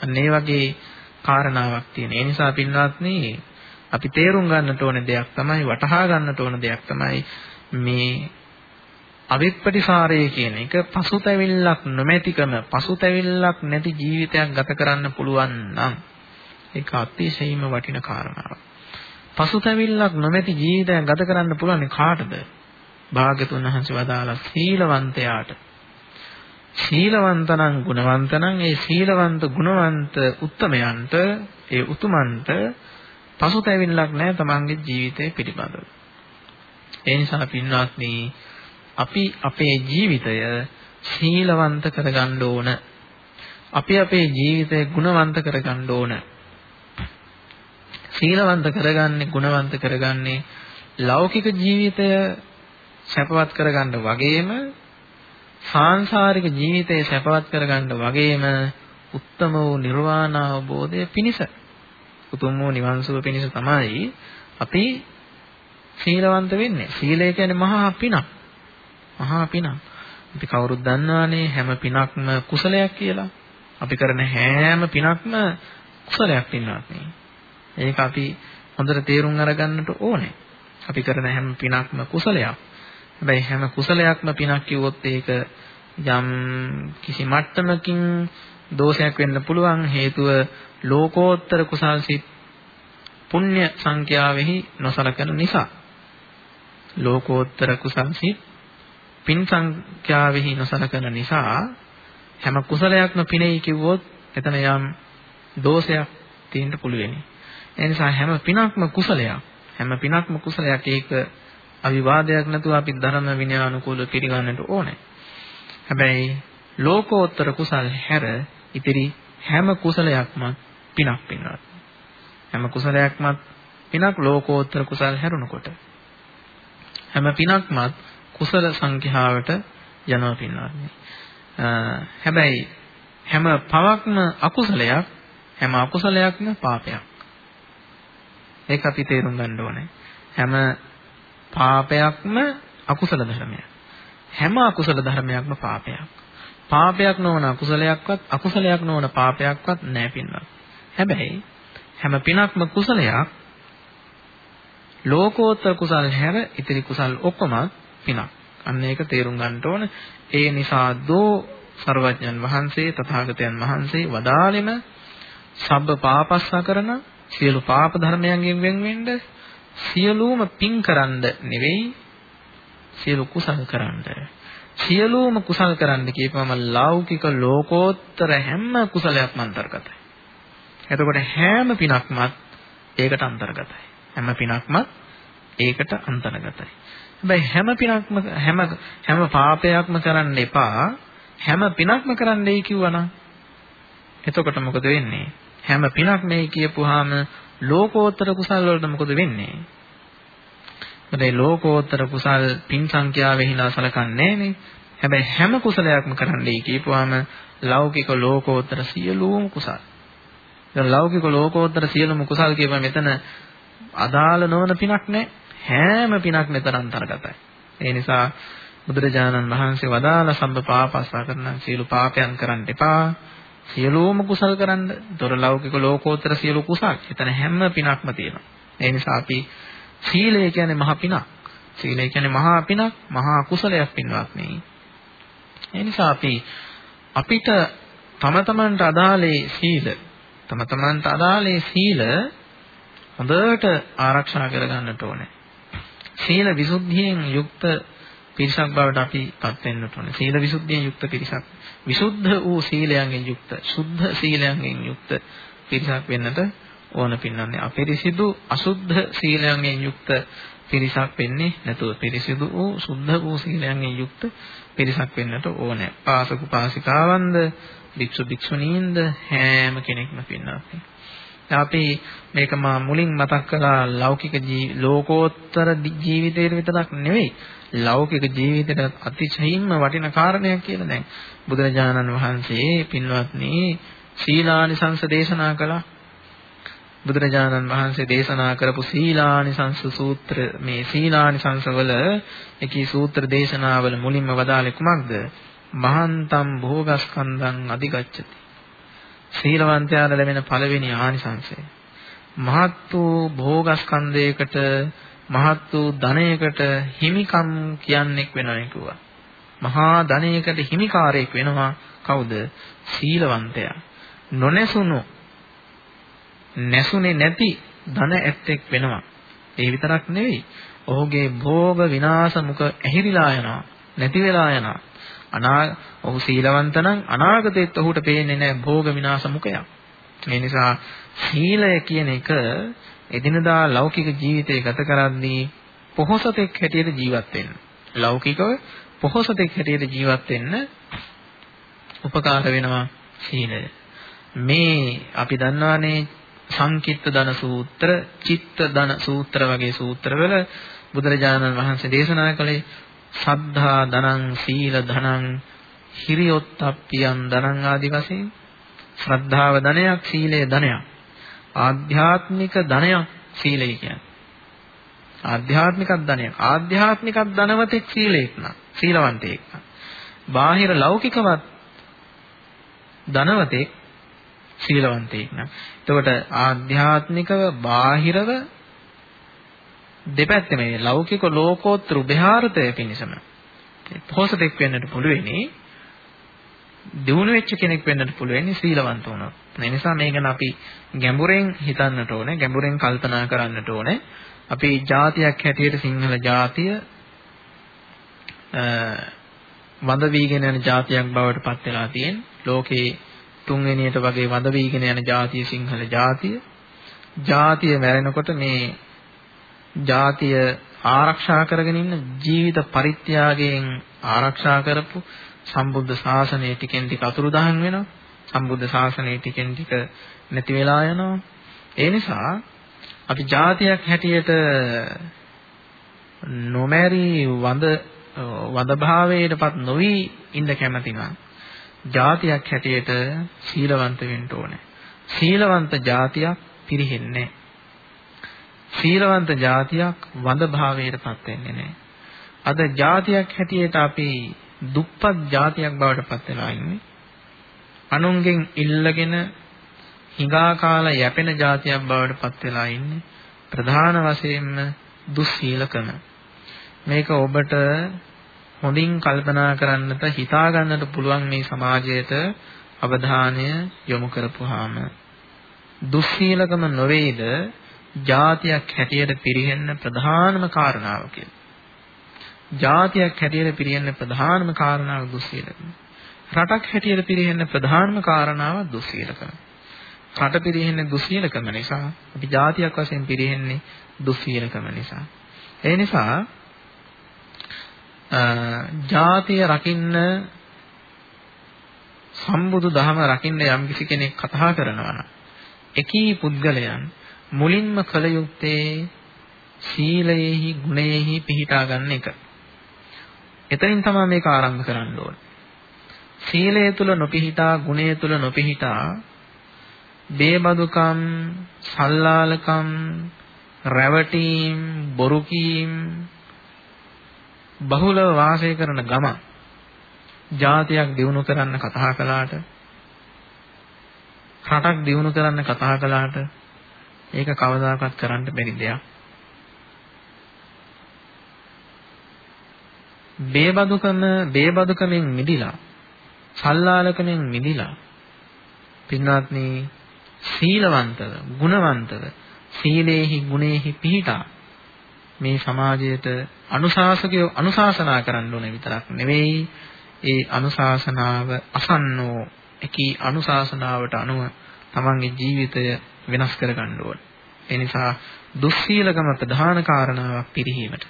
අන්න ඒ වගේ කාරණාවක් තියෙන. ඒ නිසා පින්වත්නි අපි තේරුම් ගන්නට ඕන දෙයක් තමයි වටහා ගන්නට ඕන දෙයක් තමයි මේ අවිප්පටිසාරය කියන එක පසුතැවිල්ලක් නොමැතිකම පසුතැවිල්ලක් නැති ජීවිතයක් ගත කරන්න පුළුවන් නම් ඒක අතිශයින්ම වටින කාරණාවක්. පසුතැවිල්ලක් නොමැති ජීවිතයක් ගත කරන්න පුළුවන් කාටද? භාග්‍යතුන් වහන්සේ වදාලා සීලවන්තයාට සීලවන්තනම් ගුණවන්තනම් ඒ සීලවන්ත ගුණවන්ත උත්තමයන්ට ඒ උතුමන්ට පසුතැවිල්ලක් නැහැ තමන්ගේ ජීවිතය පිළිබඳව. ඒ නිසා පින්වත්නි අපි අපේ ජීවිතය සීලවන්ත කරගන්න ඕන. අපි අපේ ජීවිතය ගුණවන්ත කරගන්න ඕන. සීලවන්ත කරගන්නේ ගුණවන්ත කරගන්නේ ලෞකික ජීවිතය සැපවත් කරගන්න වගේම සාංශාරික ජීවිතය සැපවත් කරගන්න වගේම උත්තම වූ නිර්වාණ අවබෝධය පිණිස උතුම් වූ නිවන් සුව පිණිස තමයි අපි සීලවන්ත වෙන්නේ. සීලය කියන්නේ මහා පිනක්. මහා පිනක්. අපි කවුරුත් දන්නවානේ හැම පිනක්ම කුසලයක් කියලා. අපි කරන හැම පිනක්ම කුසලයක් පින්නවත් නේ. ඒක අපි හොඳට තේරුම් අරගන්නට ඕනේ. අපි කරන හැම පිනක්ම කුසලයක්. හැබැයි හැම කුසලයක්ම පිනක් කිව්වොත් ඒක යම් කිසි මට්ටමකින් දෝෂයක් වෙන්න පුළුවන් හේතුව ලෝකෝත්තර කුසල් සිත් පුණ්‍ය සංඛ්‍යාවෙහි නොසලකන නිසා ලෝකෝත්තර කුසල් සිත් පින් සංඛ්‍යාවෙහි නොසලකන නිසා හැම කුසලයක්ම පිනෙයි කිව්වොත් එතන යම් දෝෂයක් තියෙන්න පුළුවෙනි. ඒ නිසා හැම පිනක්ම කුසලයක්. හැම පිනක්ම කුසලයක්. ඒක අවිවාදයක් නැතුව අපි ධර්ම විනයානුකූලව පිළිගන්නට ඕනේ. හැබැයි ලෝකෝත්තර කුසල් හැර ඉතිරි හැම කුසලයක්ම පිනක් පින්වත්. හැම කුසලයක්මත් පිනක් ලෝකෝත්තර කුසල් හැරුණකොට හැම පිනක්මත් කුසල සංඛ්‍යාවට යනවා පින්වත්නි. හැබැයි හැම පවක්ම අකුසලයක් හැම අකුසලයක්ම පාපයක්. ඒක අපි තේරුම් ගන්න ඕනේ. හැම පාපයක්ම අකුසල ධර්මයක්. හැම අකුසල ධර්මයක්ම පාපයක්. පාපයක් නොවන අකුසලයක්වත් අකුසලයක් නොවන පාපයක්වත් නැහැ පින්වත්. හැබැයි හැම පිනක්ම කුසලයක් ලෝකෝත්තර කුසල් හැර ඉතිරි කුසල් ඔක්කොම පිනක්. අන්න ඒක තේරුම් ගන්න ඕන. ඒ නිසා දෝ සර්වඥන් වහන්සේ තථාගතයන් වහන්සේ වදාළෙම සබ්බ පාපස්සා කරන සියලු පාප ධර්මයන්ගෙන් වෙන් වෙන්න සියලුම පින් කරන්න නෙවෙයි සියලු කුසල් කරන්න. සියලුම කුසල් කරන්න කියපම ලෞකික ලෝකෝත්තර හැම කුසලයක්ම අන්තර්ගතයි. එතකොට හැම පිනක්මත් ඒකට අන්තර්ගතයි. හැම පිනක්මත් ඒකට අන්තර්ගතයි. හැබැයි හැම පිනක්ම හැම හැම පාපයක්ම කරන්න එපා. හැම පිනක්ම කරන්නයි කිව්වනම් එතකොට මොකද වෙන්නේ? හැම පිනක් මේ කියපුවාම ලෝකෝත්තර කුසල් වලට මොකද වෙන්නේ? මේ ලෝකෝත්තර කුසල් පින් සංඛ්‍යාවෙ හිනා සලකන්නේ නේ. හැබැයි හැම කුසලයක්ම කරන්නයි කියපුවාම ලෞකික ලෝකෝත්තර සියලුම කුසල් දැන් ලෞකික ලෝකෝත්තර සියලුම කුසල් කියපම මෙතන අදාළ නොවන පිනක් නැහැ. හැම පිනක් මෙතන අන්තර්ගතයි. ඒ නිසා බුදුරජාණන් වහන්සේ වදාළ සම්බ පාපස්සා කරන සියලු පාපයන් කරන්න එපා. සියලුම කුසල් කරන්න. දොර ලෞකික ලෝකෝත්තර සියලු කුසල්. එතන හැම පිනක්ම තියෙනවා. ඒ නිසා අපි සීලය කියන්නේ මහා පිනක්. සීලය කියන්නේ මහා පිනක්, මහා කුසලයක් පින්වත්නි. ඒ නිසා අපි අපිට තම තමන්ට අදාළේ සීල තම තමන්ට අදාළේ සීල හොඳට ආරක්ෂා කරගන්නට ඕනේ. සීල විසුද්ධියෙන් යුක්ත පිරිසක් බවට අපි පත් වෙන්නට ඕනේ. සීල විසුද්ධියෙන් යුක්ත පිරිසක්. විසුද්ධ වූ සීලයන්ගෙන් යුක්ත, සුද්ධ සීලයන්ගෙන් යුක්ත පිරිසක් වෙන්නට ඕන පින්නන්නේ. අපිරිසිදු අසුද්ධ සීලයන්ගෙන් යුක්ත පිරිසක් වෙන්නේ නැතුව පිරිසිදු වූ සුද්ධ වූ සීලයන්ගෙන් යුක්ත පිරිසක් වෙන්නට ඕනේ. පාසක පාසිකාවන්ද භික්ෂු භික්ෂුණීන්ද හැම කෙනෙක්ම පින්නත්. අපි මේක මා මුලින් මතක් කළා ලෞකික ලෝකෝත්තර ජීවිතයේ විතරක් නෙවෙයි ලෞකික ජීවිතයට අතිශයින්ම වටින කාරණයක් කියලා දැන් බුදුරජාණන් වහන්සේ පින්වත්නි සීලානිසංස දේශනා කළා බුදුරජාණන් වහන්සේ දේශනා කරපු සීලානිසංස සූත්‍ර මේ සීලානිසංස වල එකී සූත්‍ර දේශනාවල මුලින්ම වදාළේ කුමක්ද මහන්තම් භෝගස්කන්ධං අධිගච්ඡති. සීලවන්තයාට ලැබෙන පළවෙනි ආනිසංසය. මහත් වූ භෝගස්කන්ධයකට මහත් වූ ධනයකට හිමිකම් කියන්නෙක් වෙනවා කිව්වා. මහා ධනයකට හිමිකාරයෙක් වෙනවා කවුද? සීලවන්තයා. නොනැසුණු නැසුනේ නැති ධන ඇත්තෙක් වෙනවා. ඒ විතරක් නෙවෙයි. ඔහුගේ භෝග විනාශ මුඛ ඇහිරිලා යනවා. නැති වෙලා යනවා. අනා ඔහු සීලවන්ත නම් අනාගතෙත් ඔහුට පේන්නේ නැහැ භෝග විනාශ මුඛයක්. ඒ නිසා සීලය කියන එක එදිනදා ලෞකික ජීවිතය ගත කරද්දී පොහොසතෙක් හැටියට ජීවත් වෙන්න. ලෞකිකව පොහොසතෙක් හැටියට ජීවත් වෙන්න උපකාර වෙනවා සීලය. මේ අපි දන්නවානේ සංකිට්ත ධන සූත්‍ර, චිත්ත ධන සූත්‍ර වගේ සූත්‍රවල බුදුරජාණන් වහන්සේ දේශනා කළේ සද්ධා ධනං සීල ධනං හිරියොත්ප්පියං ධනං ආදි වශයෙන් ශ්‍රද්ධාව ධනයක් සීලය ධනයක්. ආධ්‍යාත්මික ධනයක් සීලය කියන්නේ. ආධ්‍යාත්මික ධනයක්. ආධ්‍යාත්මික ධනවතෙක් සීලයක් නා සීලවන්තයෙක් නා බාහිර ලෞකිකවත් ධනවතෙක් සීලවන්තයෙක් නා එතකොට ආධ්‍යාත්මිකව බාහිරව දෙපැත්තේ මේ ලෞකික ලෝකෝත්තර උභයාර්ථය පිණිසම පොහොසතෙක් වෙන්නට පුළුවෙනි දිනු වෙච්ච කෙනෙක් වෙන්නට පුළුවෙනි සීලවන්ත වුණොත්. ඒ නිසා මේ ගැන අපි ගැඹුරෙන් හිතන්නට ඕනේ, ගැඹුරෙන් කල්පනා කරන්නට ඕනේ. අපි ජාතියක් හැටියට සිංහල ජාතිය වඳ වීගෙන යන ජාතියක් බවට පත් වෙලා තියෙන. ලෝකේ තුන්වෙනියට වගේ වඳ වීගෙන යන ජාතිය සිංහල ජාතිය. ජාතිය මැරෙනකොට මේ ජාතිය ආරක්ෂා කරගෙන ඉන්න ජීවිත පරිත්‍යාගයෙන් ආරක්ෂා කරපු සම්බුද්ධ ශාසනය ටිකෙන් ටික අතුරුදහන් වෙනවා. සම්බුද්ධ ශාසනය ටිකෙන් ටික නැති වෙලා යනවා. ඒ නිසා අපි ජාතියක් හැටියට නොමැරි වඳ වඳ භාවයටපත් නොවි ඉන්න කැමති නම් ජාතියක් හැටියට සීලවන්ත වෙන්න ඕනේ. සීලවන්ත ජාතියක් පිරෙන්නේ සීලවන්ත ජාතියක් වඳ භාවයටපත් වෙන්නේ නැහැ. අද ජාතියක් හැටියට අපි දුප්පත් ජාතියක් බවට පත් වෙලා ඉන්නේ. අනුන්ගෙන් ඉල්ලගෙන හිඟා කාලා යැපෙන જાතියක් බවට පත් වෙලා ඉන්නේ ප්‍රධාන වශයෙන්ම දුස්සීලකම මේක ඔබට හොඳින් කල්පනා කරන්නට හිතා ගන්නට පුළුවන් මේ සමාජයට අවධානය යොමු කරපුවාම දුස්සීලකම නොවේද જાතියක් හැටියට පිරිහෙන්න ප්‍රධානම කාරණාව කියලා. જાතියක් හැටියට පිරිහෙන්න ප්‍රධානම කාරණාව දුස්සීලකම. රටක් හැටියට පිරිහෙන්න ප්‍රධානම කාරණාව දුස්සීලකම. රට පිරිහෙන්නේ දුස්සීලකම නිසා අපි ජාතියක් වශයෙන් පිරිහෙන්නේ දුස්සීලකම නිසා ඒ නිසා ජාතිය රකින්න සම්බුදු දහම රකින්න යම් කිසි කෙනෙක් කතා කරනවා නම් එකී පුද්ගලයන් මුලින්ම කළ යුත්තේ සීලයෙහි ගුණයෙහි පිහිටා ගන්න එක. එතනින් තමයි මේක ආරම්භ කරන්න ඕනේ. සීලය තුල නොපිහිටා ගුණය තුල නොපිහිටා බේබදුකම්, සල්ලාලකම්, රැවටීම්, බොරු කීම් බහුලව වාසය කරන ගම ජාතියක් දිනු කරන්න කතා කළාට රටක් දිනු කරන්න කතා කළාට ඒක කවදාකවත් කරන්න බැරි දෙයක්. බේබදුකම බේබදුකමෙන් මිදිලා සල්ලාලකමෙන් මිදිලා පින්වත්නි සීලවන්තව, ගුණවන්තව, සීලේහි ගුණේහි පිහිටා මේ සමාජයට අනුශාසකයෝ අනුශාසනා කරන්න ඕනේ විතරක් නෙවෙයි ඒ අනුශාසනාව අසන්නෝ එකී අනුශාසනාවට අනුව තමන්ගේ ජීවිතය වෙනස් කර ගන්න ඕනේ. ඒ නිසා දුස්සීලකම ප්‍රධාන කාරණාවක් පිළිහිමට.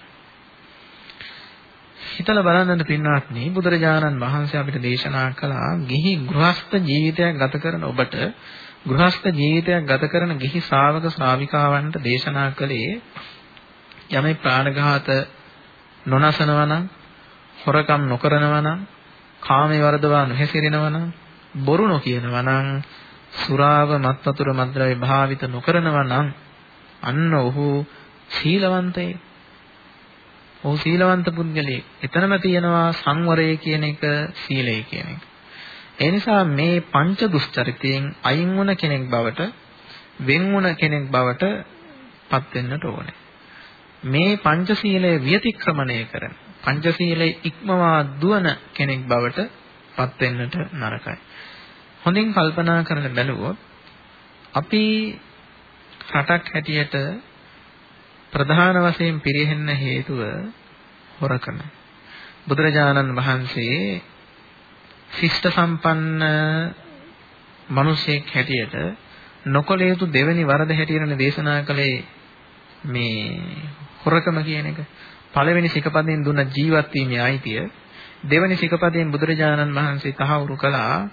හිතලා බලන්නත් පින්වත්නි බුදුරජාණන් වහන්සේ අපිට දේශනා කළා ගිහි ගෘහස්ත ජීවිතයක් ගත කරන ඔබට ගෘහස්ත ජීවිතයක් ගත කරන ගිහි ශ්‍රාවක ශ්‍රාවිකාවන්ට දේශනා කළේ යමේ ප්‍රාණඝාත නොනසනවා නම් හොරකම් නොකරනවා නම් කාමයේ වර්ධවා නොහැසිරෙනවා නම් බොරු නොකියනවා නම් සුරාව මත්වතුර මද්ද්‍රව්‍ය භාවිත නොකරනවා නම් අන්න ඔහු සීලවන්තයෙක්. ඔහු සීලවන්ත පුද්ගලයෙක්. එතනම තියෙනවා සංවරය කියන එක සීලය කියන එක. ඒ නිසා මේ පංච දුස්චරිතයෙන් අයින් වුණ කෙනෙක් බවට වෙන් වුණ කෙනෙක් බවට පත් වෙන්නට ඕනේ. මේ පංචශීලය විතික්‍රමණය කරන පංචශීලය ඉක්මවා දුවන කෙනෙක් බවට පත් වෙන්නට නරකයි. හොඳින් කල්පනා කරලා බැලුවොත් අපි රටක් හැටියට ප්‍රධාන වශයෙන් පිරිහෙන්න හේතුව හොරකම. බුදුරජාණන් වහන්සේ ශිෂ්ට සම්පන්න මිනිසෙක් හැටියට නොකල යුතු දෙවෙනි වරද හැටියට දේශනා කළේ මේ හොරකම කියන එක. පළවෙනි සිකපදයෙන් දුන්න ජීවත් වීමේ අයිතිය දෙවෙනි සිකපදයෙන් බුදුරජාණන් වහන්සේ තහවුරු කළා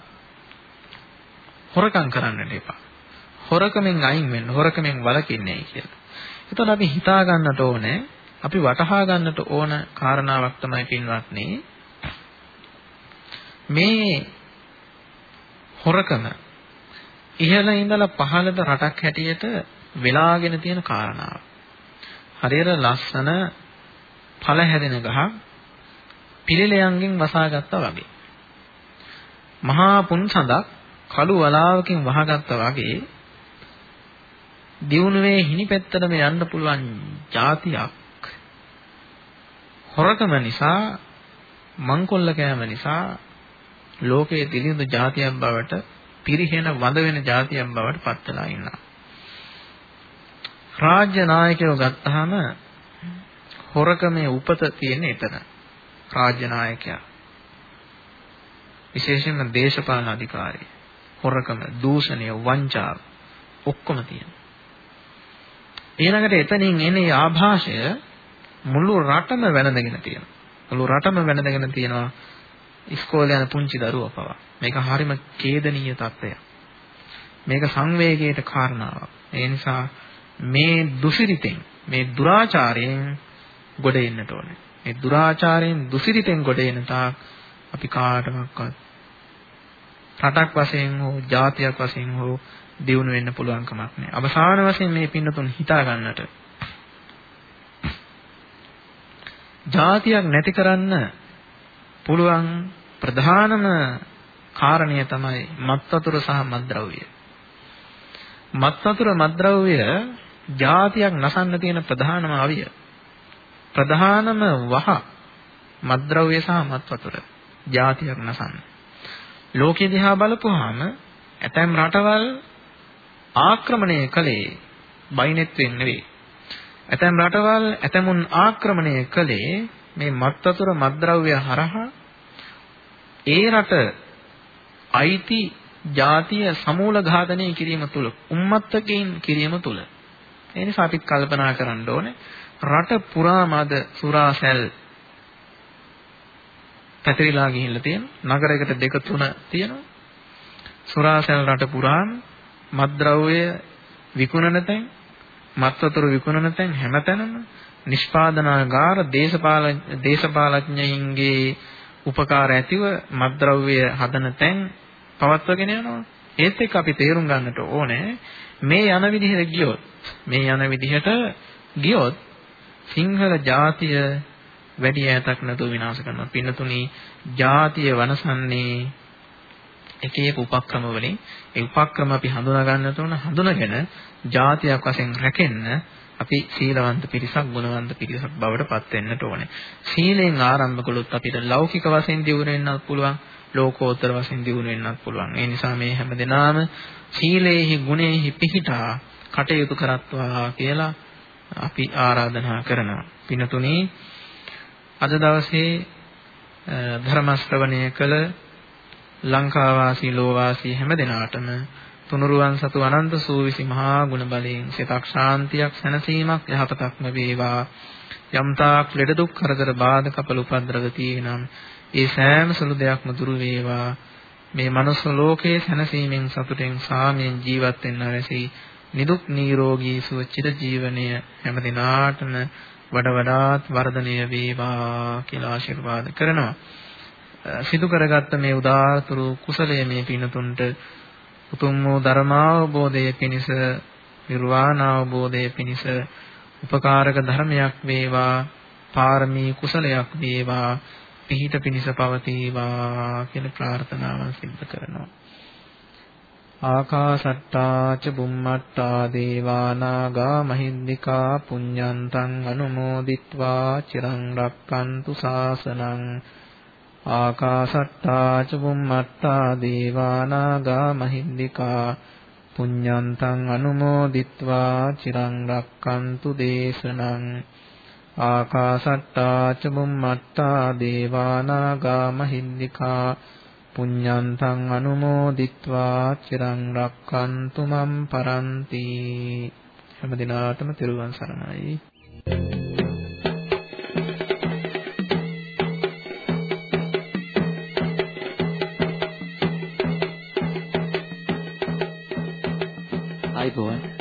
හොරකම් කරන්නට එපා. හොරකමෙන් අයින් වෙන්න, හොරකමෙන් වළකින්නේ කියලා. එතකොට අපි හිතා ගන්නට ඕනේ, අපි වටහා ගන්නට ඕන කාරණාවක් තමයි පින්වත්නි මේ හොරකම ඉහළ ඉඳලා පහළට රටක් හැටියට වෙලාගෙන තියෙන කාරණාව. හරියට ලස්සන ඵල හැදෙන ගහක් පිළිලයන්ගෙන් වසාගත්තා වගේ. මහා පුන් සඳක් කළු වලාවකින් වහගත්තා වගේ දියුණුවේ හිණිපැත්තටම යන්න පුළුවන් જાතියක් හොරකම නිසා මංකොල්ල කෑම නිසා ලෝකයේ දිලිඳු જાතියක් බවට පිරිහෙන වඳ වෙන જાතියක් බවට පත් වෙලා ඉන්නවා. රාජ්‍ය නායකයෝ ගත්තාම හොරකමේ උපත තියෙන එතන. රාජ්‍ය නායකයා විශේෂයෙන්ම දේශපාලන අධිකාරී හොරකම, දූෂණය, වංචාව ඔක්කොම තියෙනවා. ඊළඟට එතනින් එන ආభాෂය මුළු රටම වැළඳගෙන තියෙනවා. මුළු රටම වැළඳගෙන තියෙනවා ඉස්කෝලේ යන පුංචි දරුවා පවා. මේක හරිම ඛේදනීය තත්ත්වයක්. මේක සංවේගයට කාරණාවක්. ඒ නිසා මේ දුසිරිතෙන් මේ දුරාචාරයෙන් ගොඩ එන්නට ඕනේ. මේ දුරාචාරයෙන් දුසිරිතෙන් ගොඩ එන තාක් අපි කාටවත් රටක් වශයෙන් හෝ ජාතියක් වශයෙන් හෝ දියුණු වෙන්න පුළුවන් කමක් නැහැ. අවසාන වශයෙන් මේ පින්නතුන් හිතා ගන්නට ජාතියක් නැති කරන්න පුළුවන් ප්‍රධානම කාරණය තමයි මත්වතුර සහ මත්ද්‍රව්‍ය. මත්වතුර මත්ද්‍රව්‍ය ජාතියක් නසන්න තියෙන ප්‍රධානම අවිය. ප්‍රධානම වහ මත්ද්‍රව්‍ය සහ මත්වතුර ජාතියක් නසන්න. ලෝකයේ දිහා බලපුවාම ඇතැම් රටවල් ආක්‍රමණය කළේ බයිනෙත්වෙන් නෙවෙයි. ඇතැම් රටවල් ඇතැමුන් ආක්‍රමණය කළේ මේ මත්වතුර මත්ද්‍රව්‍ය හරහා ඒ රට අයිති ජාතිය සමූල ඝාතනය කිරීම තුල උම්මත්තකයින් කිරීම තුල ඒ නිසා අපි කල්පනා කරන්න ඕනේ රට පුරාම අද සුරාසැල් පැතිරිලා ගිහිල්ලා තියෙනවා නගරයකට දෙක තුන තියෙනවා සුරාසැල් රට පුරාම මත්ද්‍රව්‍ය විකුණන තැන් මත්වතුරු විකුණන තැන් හැමතැනම නිෂ්පාදනාගාර දේශපාලන දේශපාලඥයින්ගේ උපකාර ඇතිව මත්ද්‍රව්‍ය හදන තැන් පවත්වගෙන යනවා. ඒත් එක්ක අපි තේරුම් ගන්නට ඕනේ මේ යන විදිහට ගියොත් මේ යන විදිහට ගියොත් සිංහල ජාතිය වැඩි ඈතක් නැතුව විනාශ කරනවා. පින්නතුනි ජාතිය වනසන්නේ එක එක උපක්‍රම වලින් ඒ උපක්‍රම අපි හඳුනා ගන්නට ඕන හඳුනාගෙන ජාතියක් වශයෙන් රැකෙන්න අපි සීලවන්ත පිරිසක් ගුණවන්ත පිරිසක් බවට පත් වෙන්නට ඕනේ. සීලෙන් ආරම්භ කළොත් අපිට ලෞකික වශයෙන් දියුණු වෙන්නත් පුළුවන්, ලෝකෝත්තර වශයෙන් දියුණු වෙන්නත් පුළුවන්. ඒ නිසා මේ හැමදෙනාම සීලේහි ගුණේහි පිහිටා කටයුතු කරත්වා කියලා අපි ආරාධනා කරනවා. පිනතුනි අද දවසේ ධර්ම ශ්‍රවණය කළ ලංකාවාසී ලෝවාසී හැමදෙනාටම තුනුරුවන් සතු අනන්ත සූවිසි මහා ගුණ බලයෙන් සිතක් ශාන්තියක් සැනසීමක් යහපතක්ම වේවා. යම්තාක් ලෙඩ දුක් කරදර බාධක කපල උපද්‍රව තියෙනම් ඒ සෑම සුළු දෙයක්ම දුරු වේවා. මේ මනුස්ස ලෝකයේ සැනසීමෙන් සතුටෙන් සාමයෙන් ජීවත් වෙන්න රැසී නිදුක් නිරෝගී සුව චිර ජීවනය හැම දිනාටම වඩ වඩාත් වර්ධනය වේවා කියලා ආශිර්වාද කරනවා. සිදු කරගත්ත මේ උදාාරතුරු කුසලයේ මේ පිනතුන්ට උතුම් වූ ධර්මාවබෝධය පිණිස නිර්වාණ අවබෝධය පිණිස උපකාරක ධර්මයක් වේවා පාරමී කුසලයක් වේවා පිහිට පිණිස පවතිවා කියන ප්‍රාර්ථනාව සිද්ධ කරනවා. ආකාසට්ටා ච බුම්මට්ටා දේවානාගා මහින්దికා පුඤ්ඤන්තං අනුමෝදිත්වා චිරං රක්칸තු සාසනං ආකාසට්ටා ච බුම්මට්ටා දේවානාගා මහින්దికා පුඤ්ඤන්තං අනුමෝදිත්වා චිරං රක්칸තු දේශනං ආකාසට්ටා ච බුම්මට්ටා දේවානාගා මහින්దికා පුඤ්ඤන්තං අනුමෝදිත්වා චිරං රක්칸තු මම් පරන්ති හැම දිනාටම තෙරුවන් සරණයි Thank you. ආයිබෝවන්